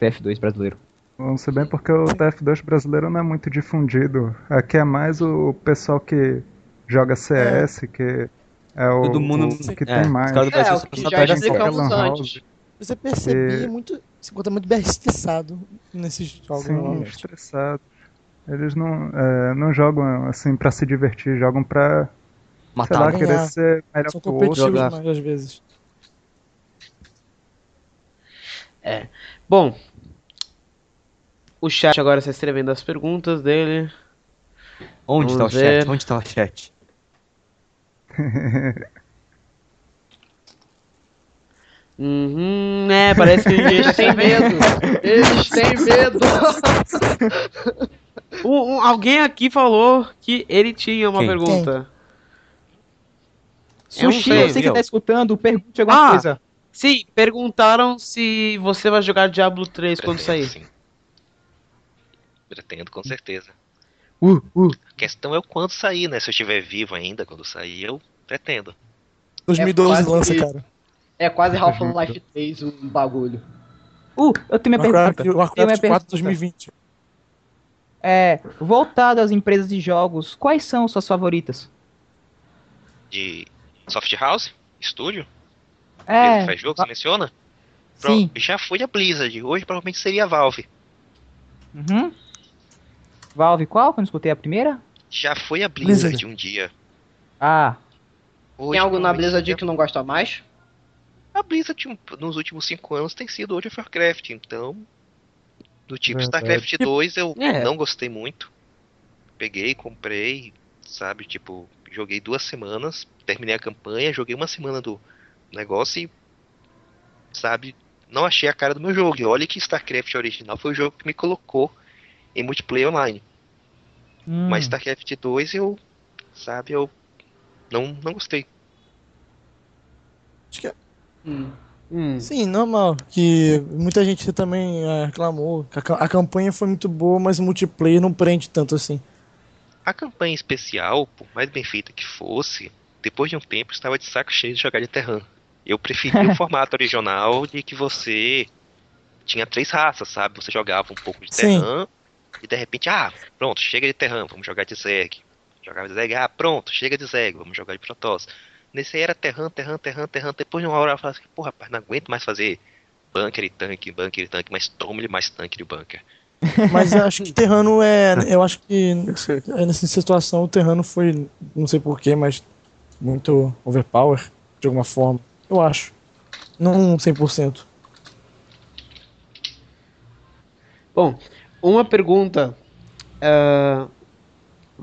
F: TF2 brasileiro.
A: Não sei bem porque o TF2 brasileiro não é muito difundido. Aqui é mais o pessoal que joga CS, que
H: É o,
D: Todo mundo
H: o que
D: é,
H: tem mais.
G: É,
D: Brasil
G: o que já explicamos
H: Lan House.
G: antes.
C: Você percebia
H: E-
C: muito. Se encontra muito bestiçado nesses jogos
H: Sim, estressado. Eles não, é, não jogam assim pra se divertir, jogam pra, sei
D: Matar
H: lá,
C: ganhar.
H: querer ser melhor
C: São
H: que o outro.
C: competitivos
D: jogar.
C: mais às vezes.
B: Bom, o chat agora está escrevendo as perguntas dele.
D: Onde tá o chat? Onde tá o chat?
B: Uhum, é, parece que
G: Eles têm medo. Eles têm medo.
B: Um- um- alguém aqui falou que ele tinha uma
D: Quem?
B: pergunta. Eu não
F: Sushi,
B: sei,
F: você que tá escutando, pergunte alguma
B: Ah,
F: coisa.
B: Sim, perguntaram se você vai jogar Diablo 3 quando sair.
E: sim. Pretendo, com certeza.
B: Uh, uh.
E: A questão é o quando sair, né? Se eu estiver vivo ainda, quando sair, eu pretendo.
C: 2012
G: quase
C: lança, cara.
G: É quase Half-Life 3 o bagulho.
F: Uh, eu tenho minha
C: Warcraft,
F: pergunta. Tenho minha
C: Warcraft 4
F: pergunta.
C: 2020.
F: É, voltado às empresas de jogos, quais são suas favoritas?
E: De Soft House, estúdio,
F: É,
E: ele faz jogo, você menciona? Pro-
F: sim.
E: Já foi a Blizzard, hoje provavelmente seria a Valve.
F: Uhum. Valve qual? Que eu não escutei a primeira?
E: Já foi a Blizzard
C: Blizzard.
E: um dia.
F: Ah,
E: Hoje,
G: Tem algo na Blizzard que não gosta mais?
E: A Blizzard nos últimos cinco anos tem sido World of Warcraft, então. Do tipo
H: Verdade.
E: StarCraft 2 eu
B: É.
E: não gostei muito. Peguei, comprei, sabe, tipo, joguei duas semanas, terminei a campanha, joguei uma semana do negócio e. Sabe, não achei a cara do meu jogo. E olha que StarCraft original foi o jogo que me colocou em multiplayer online.
F: hum,
E: Mas StarCraft 2 eu. Sabe, eu. Não, não gostei.
C: Acho que é-
B: Hum.
C: Sim, normal. Que muita gente também é, reclamou. A, a campanha foi muito boa, mas o multiplayer não prende tanto assim.
E: A campanha especial, por mais bem feita que fosse, depois de um tempo estava de saco cheio de jogar de Terran. Eu preferia o formato original de que você tinha três raças, sabe? Você jogava um pouco de
C: Sim.
E: E de repente, ah, pronto, chega de Terran, vamos jogar de Zerg. Jogava de Zerg, ah, pronto, chega de Zerg, vamos jogar de Protoss. Nesse aí era Terran, Terran, Terran, Terran. Depois de uma hora eu falava assim, porra, rapaz, não aguento mais fazer bunker e tanque, bunker e tanque, mas tome-lhe mais tanque de bunker.
C: Mas eu acho que Terrano é. Eu acho que é, nessa situação o Terrano foi, não sei porquê, mas muito overpower de alguma forma. Eu acho. Não 100%.
B: Bom, uma pergunta ah,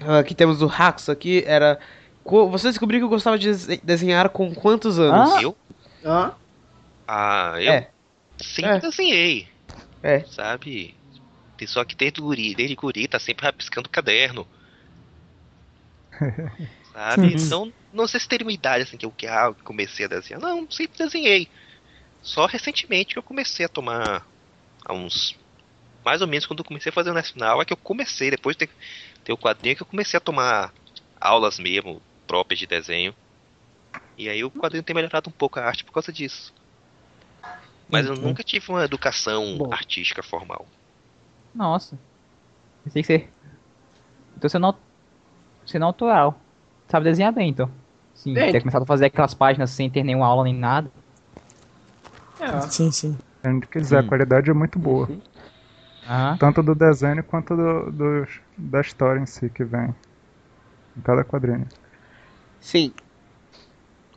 B: ah, que temos do Rax aqui era. Você descobriu que eu gostava de dese- desenhar com quantos anos?
F: Ah?
E: Eu?
G: Hã?
E: Ah, eu
B: É.
E: sempre
B: É.
E: desenhei.
B: É.
E: Sabe? Pessoa que desde guri, desde guri tá sempre rabiscando caderno. Sabe? Então, não sei se teria uma idade assim que eu que, ah, comecei a desenhar. Não, sempre desenhei. Só recentemente que eu comecei a tomar há uns. Mais ou menos quando eu comecei a fazer o nacional, é que eu comecei, depois de ter, ter o quadrinho, que eu comecei a tomar aulas mesmo, próprias de desenho. E aí o quadrinho tem melhorado um pouco a arte por causa disso. Mas eu
C: Uhum.
E: nunca tive uma educação
B: Bom.
E: artística formal.
F: nossa. Pensei que você. Então você não. Você não é autoral. Sabe desenhar bem, então. Sim,
G: Bem.
F: ter começado a fazer aquelas páginas sem ter nenhuma aula nem nada.
G: É.
C: Sim, sim.
H: Onde quiser, a qualidade é muito boa. Tanto do desenho quanto do, do- da história em si que vem. Em cada quadrinho.
B: Sim.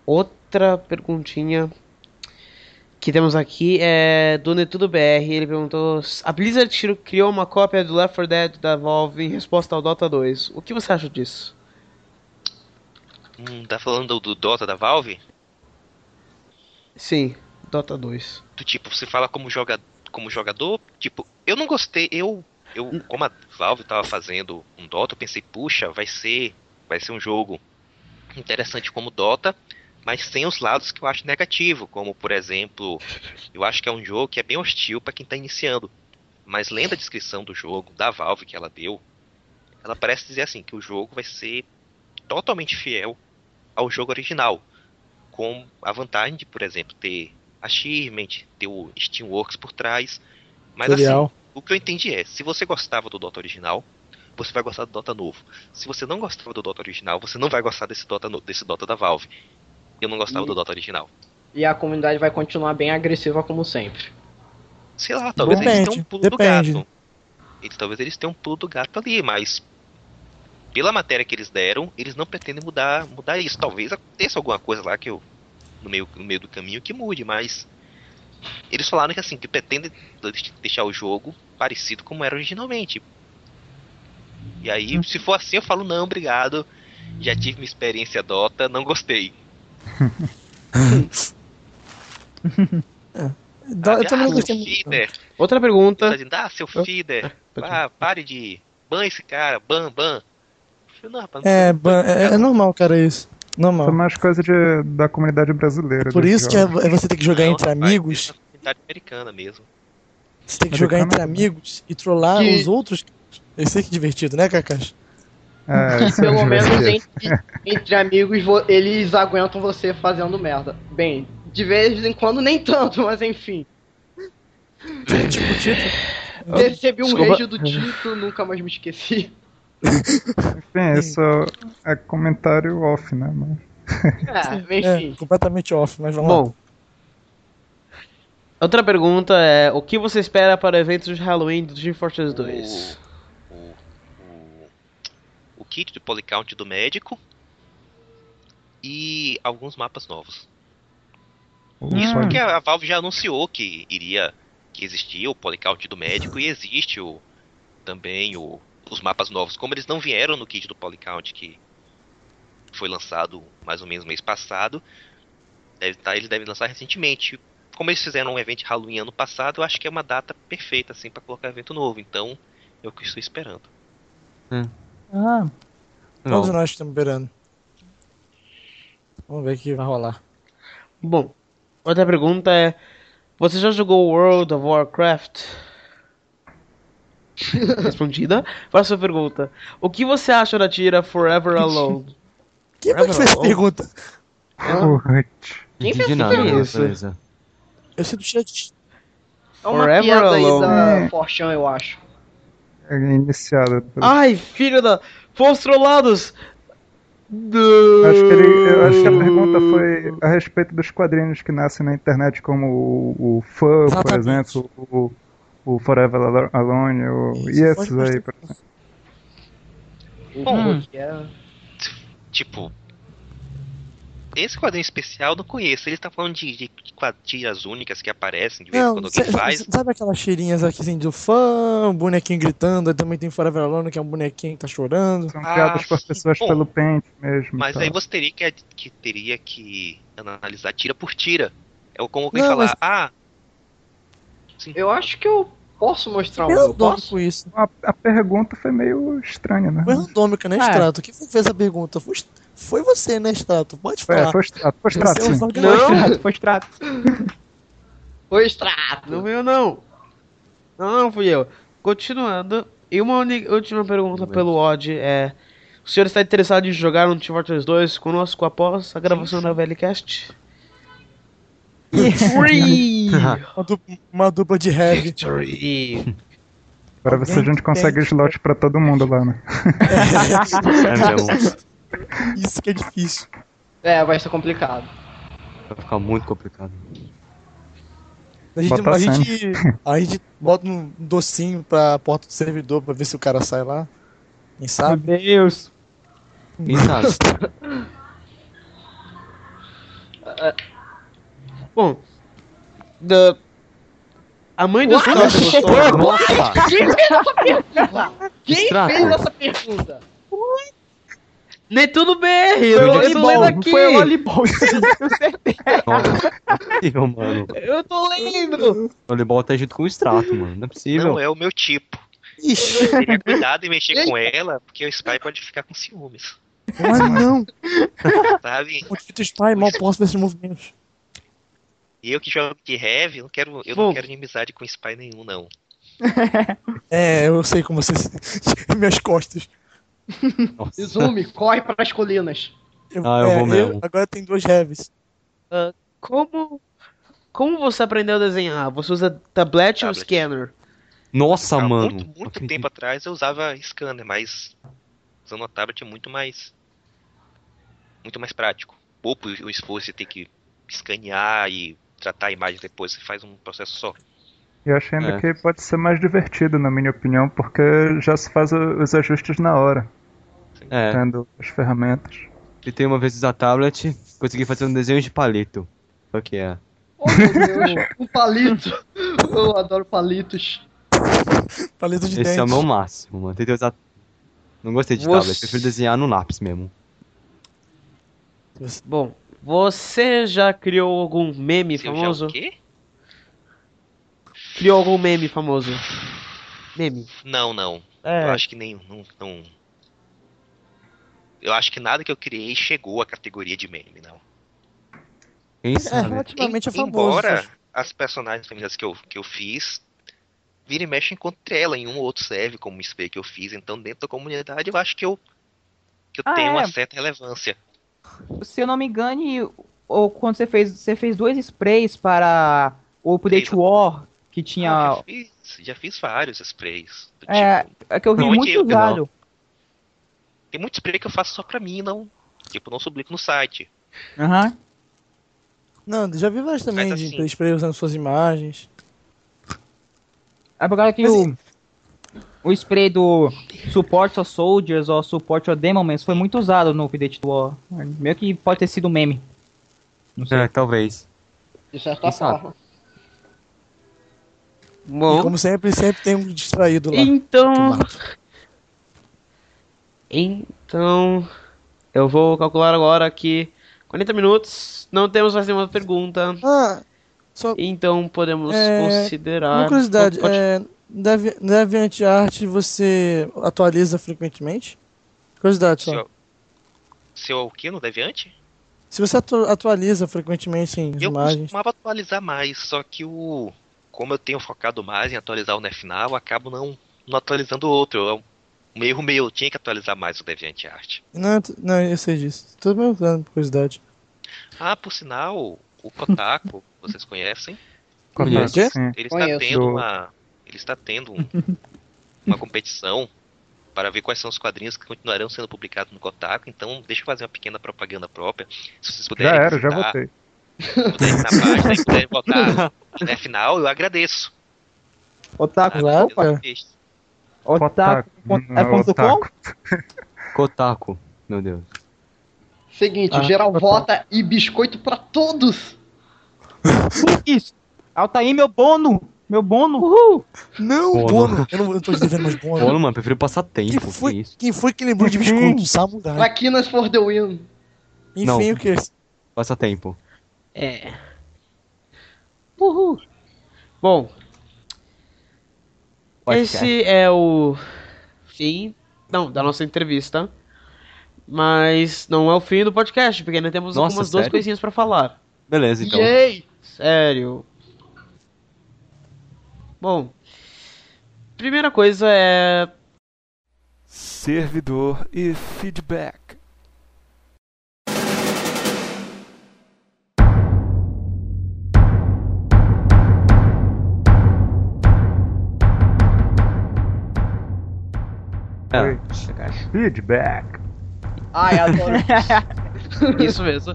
B: Outra perguntinha que temos aqui é do Netudo BR. Ele perguntou: A Blizzard criou uma cópia do Left 4 Dead da Valve em resposta ao Dota 2. O que você acha disso?
E: Hum, tá falando do, do Dota da Valve?
B: Sim, Dota 2.
E: Do tipo, você fala como, joga, como jogador, tipo, eu não gostei, eu, eu como a Valve tava fazendo um Dota, eu pensei, puxa, vai ser, vai ser um jogo interessante como Dota, mas sem os lados que eu acho negativo, como por exemplo, eu acho que é um jogo que é bem hostil para quem tá iniciando. Mas lendo a descrição do jogo, da Valve que ela deu, ela parece dizer assim que o jogo vai ser totalmente fiel ao jogo original, com a vantagem de, por exemplo, ter achievement, ter o Steamworks por trás. Mas
C: Tutorial.
E: assim, o que eu entendi é, se você gostava do Dota original, você vai gostar do Dota novo. Se você não gostava do Dota original, você não vai gostar desse Dota, no- desse Dota da Valve. Eu não gostava
G: E-
E: do Dota original.
G: E a comunidade vai continuar bem agressiva como sempre.
E: Sei lá, talvez eles tenham um pulo
C: depende.
E: do gato. Eles, talvez eles tenham um pulo do gato ali, mas pela matéria que eles deram, eles não pretendem mudar, mudar isso. Talvez aconteça alguma coisa lá que eu no meio, no meio do caminho que mude, mas eles falaram que assim, que pretendem deixar o jogo parecido como era originalmente. E aí, se for assim, eu falo não, obrigado. Já tive minha experiência Dota, não gostei.
C: Eu também
E: ah,
C: muito.
E: feeder.
B: Outra
E: Tá
B: pergunta.
E: dizendo, ah, seu
B: Eu-
E: feeder.
B: pode
E: Ah, pare de. Ban esse cara, ban, ban. Eu Não, rapaz, não
C: É, ban- é, é normal, cara, isso.
H: Foi
C: Normal.
H: mais coisa de, da comunidade brasileira.
C: Por
H: dos
C: isso que é, é você ter que jogar
E: Não,
C: entre amigos.
E: é comunidade americana mesmo.
C: Você tem que jogar entre amigos e trollar
G: Que-
C: os outros. Isso aí que é divertido, né, Kakashi?
H: É, é
G: Pelo menos entre, entre amigos eles aguentam você fazendo merda. Bem, de vez em quando nem tanto, mas enfim.
C: Tipo, Tito.
G: Recebi um
B: Desculpa.
G: rage do Tito, nunca mais me esqueci.
H: Enfim, isso é comentário off, né? Mas...
G: É, enfim.
C: É, completamente off, mas vamos lá.
B: Bom. Outra pergunta é: o que você espera para eventos de Halloween do Team Fortress 2?
E: O, o, o, o kit de polycount do médico e alguns mapas novos. Isso porque a Valve já anunciou que iria que existia o polycount do médico e existe o também o, os mapas novos. Como eles não vieram no kit do polycount que foi lançado mais ou menos mês passado, deve tá, eles devem lançar recentemente. Como eles fizeram um evento de Halloween ano passado, eu acho que é uma data perfeita assim para colocar evento novo. Então, é o que estou esperando.
F: Ah,
C: Todos
D: Não.
C: nós estamos esperando. Vamos ver o que vai rolar.
B: Bom, outra pergunta é: você já jogou World of Warcraft? Respondida. Próxima pergunta: o que você acha da tira Forever Alone?
C: Quem foi que fez essa pergunta?
E: Quem fez essa
B: pergunta?
D: beleza.
C: Eu sei do chat.
G: É uma
B: Forever
G: piada aí
B: Alone.
G: da Forchan, eu acho.
H: É iniciada. pelo-
B: Ai, filho da. Fomos trollados! Do...
H: Acho que, ele, eu acho que a pergunta foi a respeito dos quadrinhos que nascem na internet, como o, o Fã, por exemplo, o, o Forever Alo- Alone, o,
C: Isso,
H: e esses aí. exemplo.
E: Bom.
G: Que é-
E: tipo. Esse quadrinho especial eu não conheço. Ele tá falando de, de quadrilhas únicas que aparecem de vez em quando alguém
C: cê-
E: faz.
C: cê- sabe aquelas cheirinhas aqui assim do fã, um bonequinho gritando, aí também tem Forever Alone, que é um bonequinho que tá chorando.
H: São
E: Ah,
H: criadas por
E: sim.
H: pessoas
E: Bom,
H: pelo pente mesmo.
E: Mas
H: e
E: aí você teria que, que teria que analisar tira por tira. É como alguém
C: Não,
E: falar,
C: mas-
E: ah. Sim,
G: Eu acho que eu posso mostrar um.
C: É
G: Eu posso?
C: isso.
H: A, a pergunta foi meio estranha, né?
C: Foi randômica, né,
F: Ah, é.
C: Strato? Quem foi que fez a pergunta? Foi, foi você, né, Strato? Pode
H: Foi,
C: falar.
H: foi extrato, foi
C: Você é um
H: sim.
B: Não.
F: foi extrato, foi extrato.
G: Foi extrato.
B: Não veio, não. Não, não fui eu. Continuando. E uma última pergunta pelo Odd é: o senhor está interessado em jogar um Team Fortress 2 conosco após a gravação da VLCast? Free!
C: Uma dupla, uma dupla de heavy.
B: Victory!
H: Agora ver se a gente consegue slot pra todo mundo lá, né?
D: É mesmo.
C: Isso que é difícil.
G: É, vai ser complicado.
D: Vai ficar muito complicado.
C: A gente,
H: Bota
C: a,
H: a
C: gente, a gente bota um docinho pra porta do servidor pra ver se o cara sai lá. Quem
F: Meu
C: sabe?
F: Deus.
D: Quem sabe?
B: Bom, da... a mãe do Scott gostou.
G: Quem
D: Extrato.
G: fez essa pergunta?
B: Nem tudo BR,
F: Foi
B: eu, tô lendo
F: não
B: aqui.
F: foi o Olibol. tenho certeza.
D: Nossa, não é possível, mano.
B: Eu tô lendo.
D: O Olibol tá junto com o extrato, mano. Não é possível.
E: Não é o meu tipo.
C: Ixi,
E: Teria cuidado em mexer com ela, porque o Spy pode ficar com ciúmes.
C: mas não.
E: Sabe?
C: O Tito Spy mal posso ver esses movimentos.
E: E eu que jogo de heavy, eu não quero, eu não quero inimizade com Spy nenhum, não.
C: É, eu sei como você. Minhas costas.
G: Izumi, corre para as colinas.
C: Eu-
D: Ah, eu
C: é,
D: vou mesmo.
C: agora tem dois heavies.
B: Como, como você aprendeu a desenhar? Você usa tablete ou
E: Tablet.
B: scanner?
D: Nossa,
E: Há
D: mano.
E: muito, muito tempo atrás eu usava scanner, mas usando a tablet é muito mais. Muito mais prático. poupa o esforço de ter que escanear e tratar a imagem depois, você faz um processo só.
H: E eu achei ainda
D: É.
H: que pode ser mais divertido, na minha opinião, porque já se faz o- os ajustes na hora,
D: É,
H: tendo as ferramentas.
D: tentei uma vez usar tablet, consegui fazer um desenho de palito. Só que é.
G: Oh, meu Deus, um palito. Eu adoro palitos.
C: Palito de
D: Esse
C: dente.
D: é o meu máximo, mano. Tentei usar. Não gostei de
B: Você-
D: tablet, prefiro desenhar no lápis mesmo.
B: Bom, você já criou algum meme
E: Se eu já
B: famoso?
E: o quê?
B: Criou algum meme famoso? Meme.
E: Não, não.
B: É.
E: Eu acho que nem. Não, não- Eu acho que nada que eu criei chegou à categoria de meme, não.
D: Quem
C: É,
D: sabe?
C: relativamente é
E: Em-
C: famoso.
E: Embora as personagens femininas que eu, que eu fiz, vira e mexe encontre ela em um ou outro serve como spray que eu fiz. Então, dentro da comunidade, eu acho que eu, que eu
F: Ah,
E: tenho
F: é.
E: uma certa relevância.
F: Se eu não me engane, ou quando você fez, você fez dois sprays para o Update. War, que
E: Ah,
F: tinha.
E: já, fiz, já fiz vários sprays.
F: É,
E: tipo,
F: é que eu vi muito
E: eu-
F: usado.
E: tem muito spray que eu faço só pra mim, não. Tipo, não publico no site.
F: Aham.
C: Não, já vi vários também
E: Mas
C: de
E: assim-
C: spray usando suas imagens.
F: É por causa que
C: Mas
F: o, o spray do Support for Soldiers ou Support for Demons foi muito usado no Update War. Meio que pode ter sido meme. Não sei.
D: É, talvez.
G: De certa
D: Quem sabe?
G: forma.
C: E
B: Bom,
C: como sempre, sempre tem um distraído lá.
B: então. Então. Eu vou calcular agora que 40 minutos. Não temos mais nenhuma pergunta.
C: Ah, só
B: Então podemos
C: É,
B: considerar.
C: uma curiosidade.
B: Pode-
C: É, Devi- DeviantArt você atualiza frequentemente? Curiosidade só.
E: eu, se eu o que no Deviante?
C: Se você atu- atualiza frequentemente sim, as
E: Eu
C: imagens.
E: costumava atualizar mais, só que o. Como eu tenho focado mais em atualizar o NFNAL, eu acabo não, não atualizando o outro. É um, erro meu, eu tinha que atualizar mais o DeviantArt.
C: Não, t- não, eu sei disso. Tô perguntando, por curiosidade.
E: Ah, por sinal, o Kotaku, vocês conhecem?
D: Conheço.
E: Ele está
G: Conheço.
E: tendo uma. Ele está tendo um- uma competição para ver quais são os quadrinhos que continuarão sendo publicados no Kotaku. Então, deixa eu fazer uma pequena propaganda própria. Se vocês
H: Já
E: puderem
H: era, já
E: visitar-
H: votei.
E: puderem ir na página e puderem botar no final, eu agradeço.
F: Otaku.
C: Cara.
E: fiz.
F: Otaku.
H: Otaku,
F: É ponto com?
H: otaku.
D: Kotaku. Meu Deus.
G: Seguinte,
C: Ah,
G: geral vota e biscoito pra todos.
F: Isso. Altair, meu bono. Meu bono. Uhul.
C: Não,
D: Bono.
C: Bono. Eu não, eu tô te devendo mais Bono.
D: Bono, mano, prefiro passar
C: Quem
D: tempo. Que
C: foi,
D: isso?
C: quem foi que lembrou de biscoito? Samurai.
G: Maquinas for the win.
C: Enfim,
D: Não.
C: o que?
D: Passa tempo.
B: É. Uhul. Bom, esse é o fim. Não, da nossa entrevista. Mas não é o fim do podcast, porque ainda temos
D: Nossa,
B: algumas duas
D: sério?
B: coisinhas pra falar.
D: Beleza, então.
G: Yay!
B: Sério. Bom, primeira coisa é
A: Servidor e feedback.
H: Oi. Feedback.
G: Ai, adoro.
B: Isso mesmo.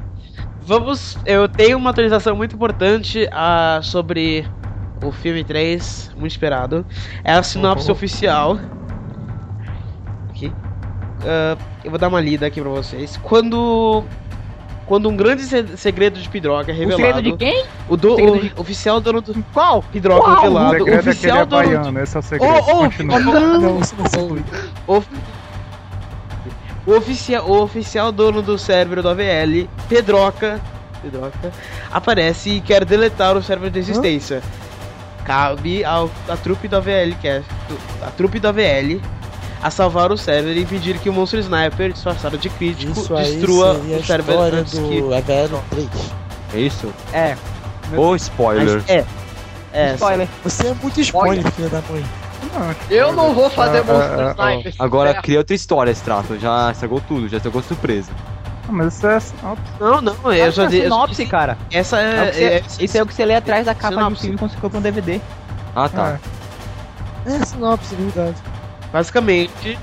B: Vamos. Eu tenho uma atualização muito importante ah, sobre o filme 3, muito esperado. É a sinopse
H: Uhum.
B: oficial. Aqui. Ah, eu vou dar uma lida aqui pra vocês. Quando. Quando um grande se- segredo de Pidroca é
F: O
B: revelado.
F: segredo de quem?
B: O, do,
F: Segredo
B: o
F: de-
B: oficial dono do.
F: Qual?
B: Pidroca
F: Qual?
H: O
B: revelado.
H: segredo é ele
B: oficial
H: é
B: dono do.
H: baiano, esse é o segredo.
B: Oh, oh,
H: Continua.
C: Não, não foi.
B: O, o, oficia, o oficial dono do server do AVL, Pedroca, Pedroca, aparece e quer deletar o server de existência. Cabe ao, à trupe do AVL, que é a trupe do AVL, a salvar o server e impedir que o monstro sniper, disfarçado de crítico,
C: Isso aí
B: destrua
C: seria a
B: o server
C: história
B: antes
C: do
B: que.
C: AVL 3.
D: É isso?
F: É.
D: Ô, spoiler.
B: É. É,
F: Spoiler.
C: Você é muito spoiler, filha da mãe.
G: Eu não vou fazer
H: Ah,
G: Monster
H: ah, ah,
G: Sniper.
D: Agora
G: sincero.
D: cria outra história, Strato. Já estragou tudo, já estragou surpresa.
H: Ah, mas isso é sinopse.
B: Não, não, eu
F: Essa
B: já
F: é
B: eu
F: sinopse,
B: disse-
F: cara.
B: Essa
F: É
B: é.
F: você-
B: é-
F: Isso é o que você lê atrás da capa de um
B: Sinopse.
F: filme quando você compra um DVD.
D: Ah, tá.
C: É, sinopse, verdade.
B: Basicamente,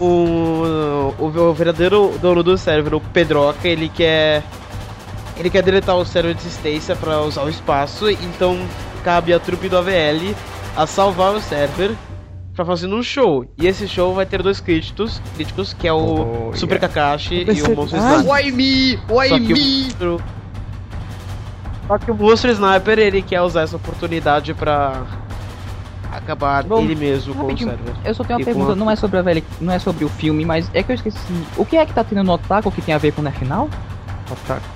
B: o, o, o verdadeiro dono do server, o Pedroca, ele quer ele quer deletar o server de existência para usar o espaço, então cabe a trupe do AVL a salvar o server pra fazer um show. E esse show vai ter dois críticos, críticos que é o
H: Oh,
B: Super
H: yeah.
B: Kakashi e o Monstro
C: Ai.
B: Sniper.
G: Why me? Why
B: Só que o
G: me?
B: Só que o Monstro Sniper, ele quer usar essa oportunidade pra acabar
F: Bom,
B: ele mesmo com o server.
F: Eu só tenho uma
B: E
F: pergunta, não é sobre a velha, não é sobre o filme, mas é que eu esqueci. O que é que tá tendo no Otaku que tem a ver com o final?
H: Ataque.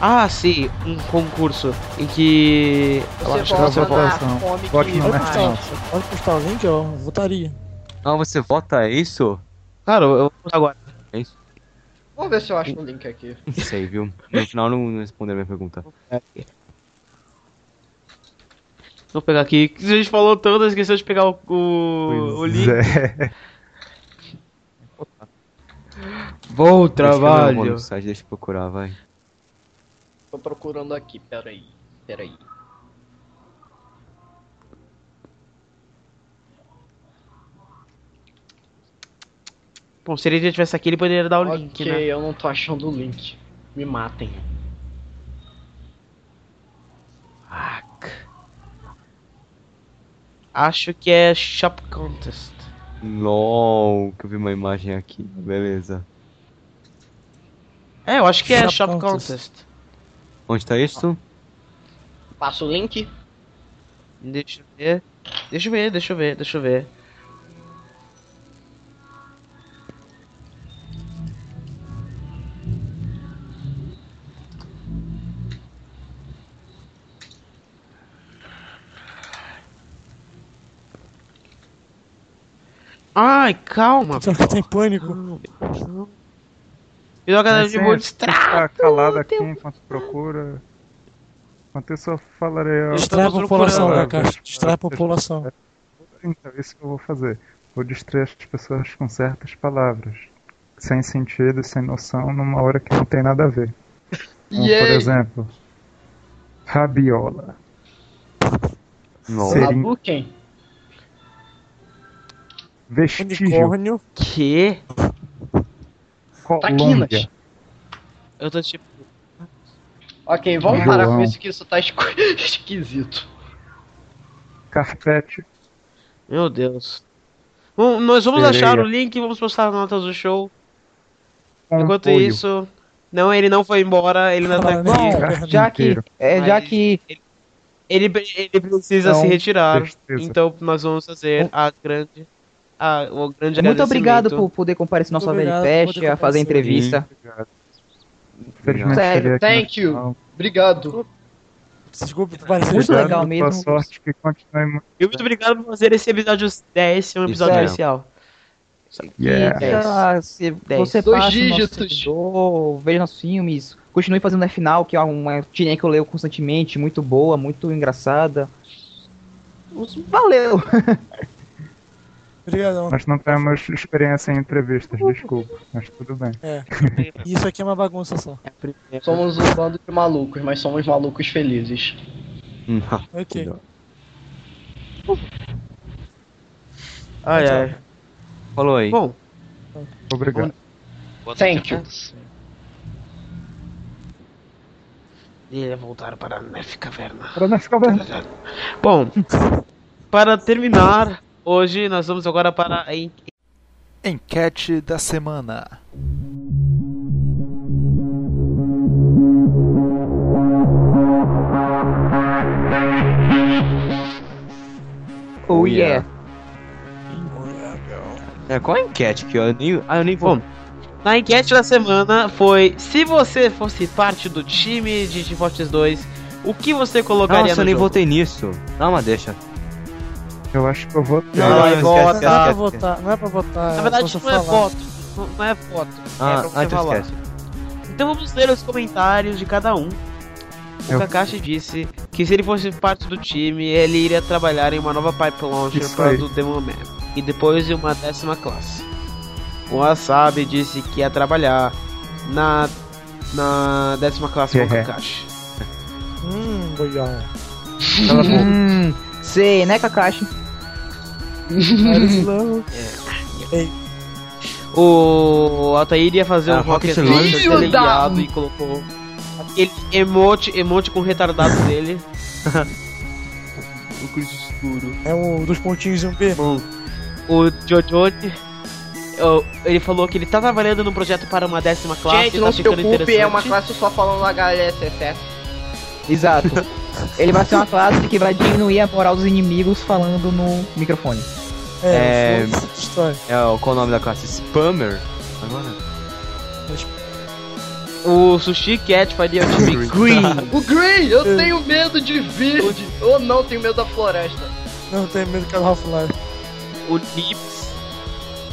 B: Ah, sim, um concurso em que... eu
G: Você volta
B: você
G: na
H: votação.
G: Comic
H: Vote
C: Pode pode postar o link, ó. Votaria.
D: Ah, você vota isso?
B: Cara, eu vou agora.
D: É isso?
G: Vamos ver se eu acho o link aqui.
D: Não sei, viu? No final não não responderam a minha pergunta.
B: Vou pegar aqui. A gente falou tanto, esqueceu de pegar o, o, o link.
H: é.
B: Bom
D: Deixa eu ver o nome
B: trabalho.
D: do site, deixa eu procurar, vai.
G: Tô procurando aqui, peraí. Peraí.
B: Bom, se ele já tivesse aqui, ele poderia dar o
G: ok,
B: link, né?
G: eu não tô achando o link. Me matem.
B: Fuck. Acho que é Shop Contest.
D: LOL, que eu vi uma imagem aqui. Beleza.
B: É, eu acho que é
C: Shop
B: Shop
C: Contest.
B: Contest.
D: Onde tá isso?
G: Passa o link.
B: Deixa eu ver. Deixa eu ver, deixa eu ver, deixa eu ver. Ai, calma.
C: Tem pânico.
B: Me dá uma galera de boa
H: ficar calado aqui enquanto procura. Enquanto eu só falarei.
C: Distrai a população, né, Caixa? Distrai a população.
H: Então, isso que eu vou fazer. Vou distrair as pessoas com certas palavras. Sem sentido, sem noção, numa hora que não tem nada a ver. Como, por exemplo, rabiola.
G: Hadouken?
H: Vestígio.
C: Unicórnio.
B: Que?
H: Colômbia.
G: Traquinas.
B: Eu tô tipo.
G: Ok, vamos
H: João.
G: parar com isso que isso tá esquisito.
H: Carpete.
B: Meu Deus. Bom, nós vamos
H: Sereia.
B: achar o link e vamos postar as notas do show. Enquanto
H: Compolho.
B: isso. Não, ele não foi embora, ele ainda tá aqui.
C: não.
F: Já que, é, já que
B: Ele, ele precisa
H: Não,
B: se retirar.
H: tristeza.
B: Então nós vamos fazer a grande. A, o grande
F: muito obrigado por poder comparecer no nosso
C: Muito obrigado por
F: Fest,
C: poder
F: a fazer
C: comparecer.
F: entrevista.
H: Obrigado.
F: Sério,
G: thank you. Obrigado.
C: Desculpe por parecer
F: Muito legal mesmo.
H: sorte que continue muito.
B: E muito obrigado por fazer esse episódio 10 um episódio
D: Sério.
B: especial.
H: Yeah.
B: 10.
F: Ah, se você
G: Dois
F: passa no nosso
G: dígitos.
F: servidor, veja nossos filmes, continue fazendo a final, que é uma tirinha que eu leio constantemente, muito boa, muito engraçada. Valeu!
C: Obrigadão.
H: Nós não temos experiência em entrevistas, desculpa, mas tudo bem.
C: Isso aqui é uma bagunça só.
B: É a.
G: Somos um bando de malucos, mas somos malucos felizes.
C: Ok.
B: Ai, ai.
D: Falou aí.
B: Bom,
H: Obrigado.
E: Boa
G: Thank
E: a
G: you.
B: ele voltar para a Nef Caverna.
H: Para não ficar vendo.
B: Bom, para terminar, hoje nós vamos agora para a en-
A: Enquete da semana.
F: Oh yeah!
D: É, qual a enquete que eu nem, ah, eu nem vou.
B: Bom, Na enquete da semana foi: se você fosse parte do time de Team Fortress 2, o que você colocaria
D: Nossa, eu
B: no
D: nem
B: jogo?
D: votei nisso. Dá uma deixa.
H: Eu acho que eu vou ter.
B: Não,
D: Não,
B: é
C: Não é pra
D: esquece.
C: votar, não é pra votar.
B: Na verdade,
C: é
B: não é voto. Não, é voto. é
D: Ah,
B: pra você
D: ah
B: falar.
D: esquece.
B: Então vamos ler os comentários de cada um. O
H: Eu-
B: Kakashi disse que se ele fosse parte do time, ele iria trabalhar em uma nova pipe launcher para do Demon Man e depois em uma décima classe. O Wasabi disse que ia trabalhar na na décima classe com o
H: É.
B: Kakashi.
C: Hum, boião.
F: Hum, sei, né, Kakashi?
B: O Altair ia fazer
D: Ah,
B: um Rocket Launcher teleguiado e colocou Aquele emote, emote com retardado dele.
D: Óculos escuro.
C: É o dos pontinhos e um P.
B: Bom, o Jojo, ele falou que ele tá trabalhando num projeto para uma décima classe.
G: Gente,
B: tá
G: não se preocupe, é uma classe só falando HLSS.
F: Exato. Ele vai ser uma classe que vai diminuir a moral dos inimigos falando no microfone.
C: É,
D: É. É, o- qual o nome da classe? Spammer? Agora?
B: O Sushi Cat faria o time Green.
G: O Green, eu tenho medo de verde. Ou não, tenho medo da floresta.
C: Não tem medo que é o Half-Life.
B: o Nips.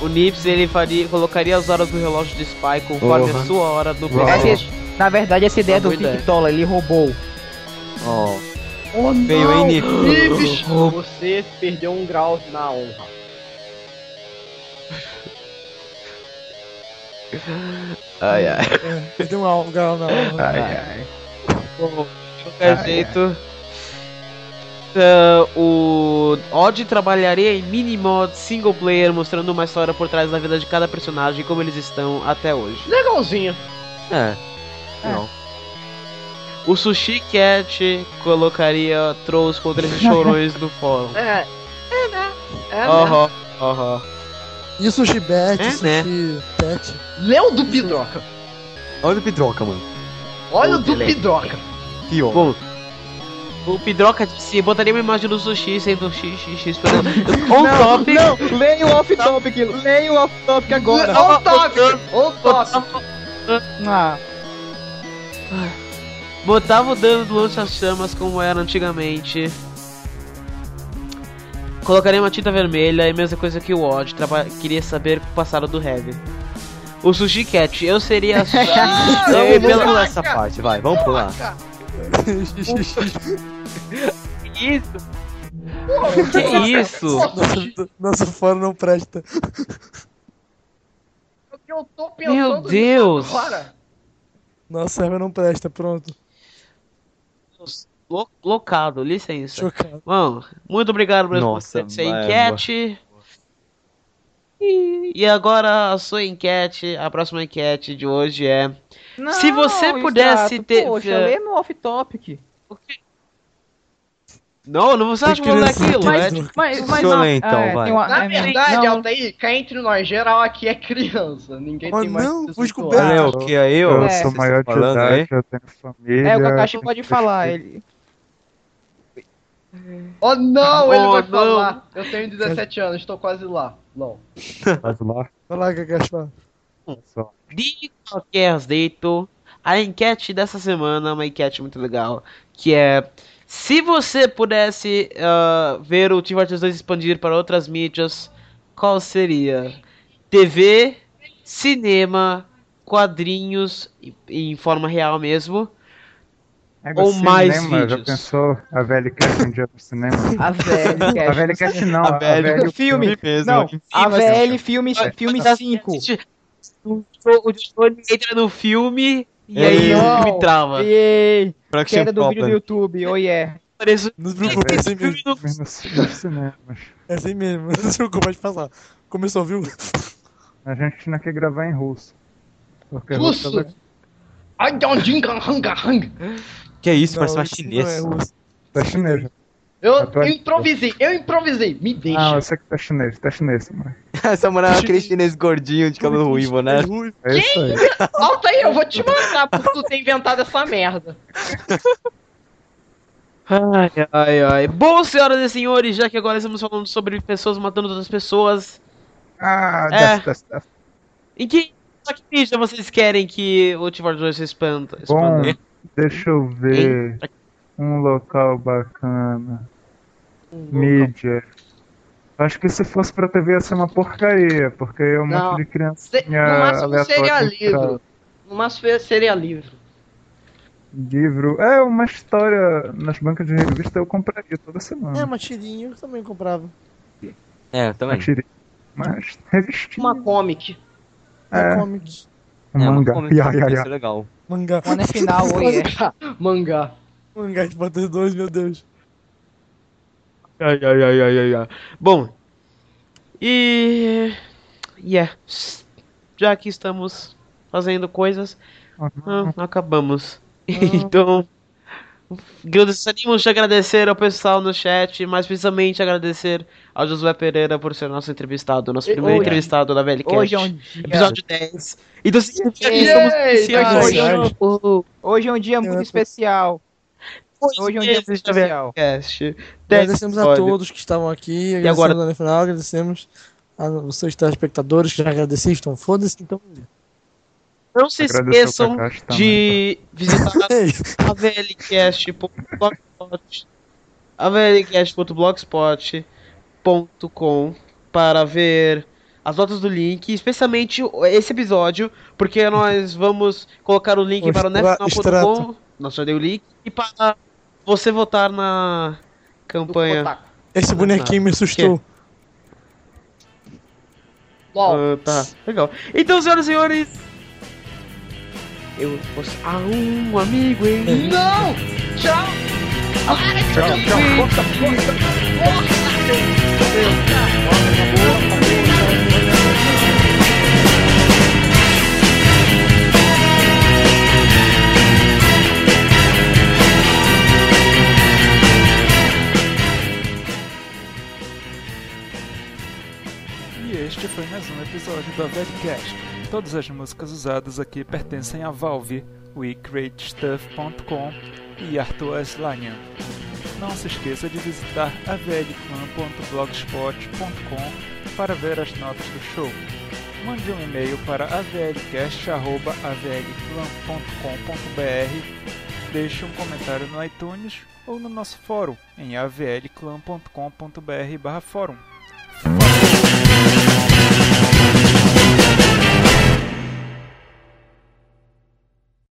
B: O Nips ele faria, colocaria as horas do relógio de Spy conforme
D: Porra.
B: a sua hora do.
F: Essa- na verdade, essa ideia
B: Uma
F: do. Victola, ele roubou.
D: Ó,
G: Oh
D: Feio, hein?
G: Nips, você perdeu um grau na honra.
D: ai, ai.
C: É, ele deu um lugar na
D: Ai, ai.
B: Bom, de qualquer jeito. ah, o Odd trabalharia em mini-mod single player, mostrando uma história por trás da vida de cada personagem e como eles estão até hoje.
G: Legalzinho.
D: É. Não.
B: O Sushi Cat colocaria trolls contra esses chorões do fórum.
G: É, é né? É, né?
B: Aham, aham.
C: E o Sushi Bet,
B: É,
C: Sushi
B: né?
C: Pet.
G: Leu do Pidroca.
D: Olha o Pidroca, mano.
G: Olha o do. Pidroca.
D: Pior.
B: Bom, o Pidroca disse, botaria uma imagem do sushi sendo um xxx esperando. On topic.
F: Não, leia o off-topic, leia o off-topic agora.
G: Olha o top, olha o top.
F: Ah,
B: Botava o dano do lança-chamas como era antigamente. Colocaria uma tinta vermelha e a mesma coisa que o Odd. Queria saber o passado do Heavy. O Sushi Cat, eu seria a Sushi. Eu,
D: vamos
B: pela...
D: pular essa parte, vai, vamos pular.
B: Isso? Que isso?
C: nosso, nosso fórum não presta.
G: É eu tô pensando
B: Meu Deus.
G: agora.
C: Nosso server não presta, pronto.
B: Lo- Locado, licença.
C: Chocado.
B: Bom, muito obrigado por
D: Nossa,
B: essa
D: vai,
B: enquete. E, e agora a sua enquete, a próxima enquete de hoje é.
F: não,
B: Se você pudesse
F: Strato,
B: ter-
F: Poxa, lê no off-topic.
B: Não, não você acha que
C: criança
B: aquilo,
C: que
B: é?
F: Mas, mas
D: ler, então,
F: é,
D: vai.
F: tem uma-
G: Na
F: é,
G: verdade,
F: não,
G: Altair, cá entre nós, geral aqui é criança. Ninguém
C: Oh,
G: tem mais
C: não,
G: de
C: fui
G: 18
C: descoberto.
G: anos.
D: Olha o que é eu?
H: Eu
F: É,
H: sou maior de
D: falando
H: idade, eu tenho família.
F: É, o Kakashi pode falar. Ele...
G: Oh não, ele
B: Oh,
G: vai
B: não.
G: falar. Eu tenho 17 anos, estou quase lá. Não.
H: Mas lá,
C: fala.
H: só.
B: De qualquer jeito, a enquete dessa semana é uma enquete muito legal, que é se você pudesse ah, ver o Team Fortress 2 expandir para outras mídias, qual seria? TV, cinema, quadrinhos em forma real mesmo,
H: Agora,
B: Ou mais
H: cinema, Já
B: vídeos.
H: pensou a velha Cat um dia no cinema?
F: A velha,
H: A velha Cat não, a, velha
F: filme.
D: mesmo.
F: Não, a
B: mas-
F: velha filme, filme
B: Mas
F: 5.
B: O o Johnny entra no filme e
D: É,
B: aí o filme trava.
F: Ei, queda do vídeo do. YouTube, oh yeah.
B: Parece
C: Não se preocupe, é assim mesmo.
B: filme.
C: É assim mesmo. Não se preocupe, pode passar. Começou, viu?
H: A gente tinha que gravar em russo. Porque
G: Russo?
H: russo
G: Ai, hanga.
D: Que é isso,
C: Não,
D: parece uma chinês.
C: Não é russo.
H: tá chinês.
G: Eu
H: Atual-
G: improvisei, eu improvisei. Me deixa.
H: Ah, sei que tá chinês, tá chinês, mano.
D: Essa mulher é aquele chinês gordinho de cabelo ruivo, né?
C: Ruivo.
H: É isso aí.
G: Alta aí, eu vou te matar por tu ter inventado essa merda.
B: Ai, ai, ai. Bom, senhoras e senhores, já que agora estamos falando sobre pessoas matando outras pessoas,
H: Ah,
B: É.
H: das, das.
B: em que, em que mídia vocês querem que o Fortress 2 se expanda?
H: Bom,
B: expanda?
H: Deixa eu ver. Um local bacana. Mídia. Acho que se fosse pra TV ia ser uma porcaria, porque é um
G: Não.
H: monte de criancinha
G: no máximo seria livro. No máximo seria livro.
H: Livro. É uma história nas bancas de revista eu compraria toda
C: É,
H: semana.
C: uma tirinha eu também comprava.
D: É, eu
H: Uma
D: também.
H: tirinha. Mas revistinha.
G: Uma comic.
C: É,
H: É,
C: comics.
H: um
D: É, uma
H: mangá.
D: comic também
H: ya,
D: ia
H: ya.
D: ser legal.
C: Mangá.
F: Quando é final, yeah.
G: Mangá.
C: Mangá de Bater 2, meu Deus.
B: Ai, ai, ai, ai, ai, ai. Bom, e. Yeah. Já que estamos fazendo coisas,
H: Uhum.
B: ah, acabamos. Então, gostaríamos de agradecer ao pessoal no chat, mas principalmente agradecer ao Josué Pereira por ser nosso entrevistado, nosso
G: E-
B: primeiro
G: hoje-
B: entrevistado da VLCast.
F: Hoje é um dia,
B: Episódio 10. Então significa que
G: Yay!
B: estamos.
F: Hoje é um-
B: Oh,
F: hoje é um dia muito especial. Hoje é um dia muito
B: meses de
F: especial.
B: VLCast. 10
C: Agradecemos a todos que estavam aqui. Agradecemos
B: agora-
C: no final, agradecemos a vocês telespectadores que já agradeci, estão foda-se, então.
B: Não se
H: Agradecer
B: esqueçam
H: Kakashi também.
B: de visitar
C: Ei,
B: a VLCast.blogspot a VLCast.blogspot.com para ver as notas do link, especialmente esse episódio, porque nós vamos colocar o link
C: O
B: para o
C: extrato.
B: nós já dei o link, e para você votar na campanha.
C: Esse bonequinho me assustou.
B: Ah, tá, legal. Então, senhoras e senhores, eu fosse a um amigo em
G: Não! Tchau!
B: Tchau, tchau.
A: E este foi mais um episódio da Vedcast. Todas as músicas usadas aqui pertencem a Valve, WeCreateStuff.com e Arthur Aslanian. Não se esqueça de visitar avlclan.blogspot.com para ver as notas do show. Mande um e-mail para avlcast.avlclan.com.br Deixe um comentário no iTunes ou no nosso fórum em avlclan.com.br/fórum.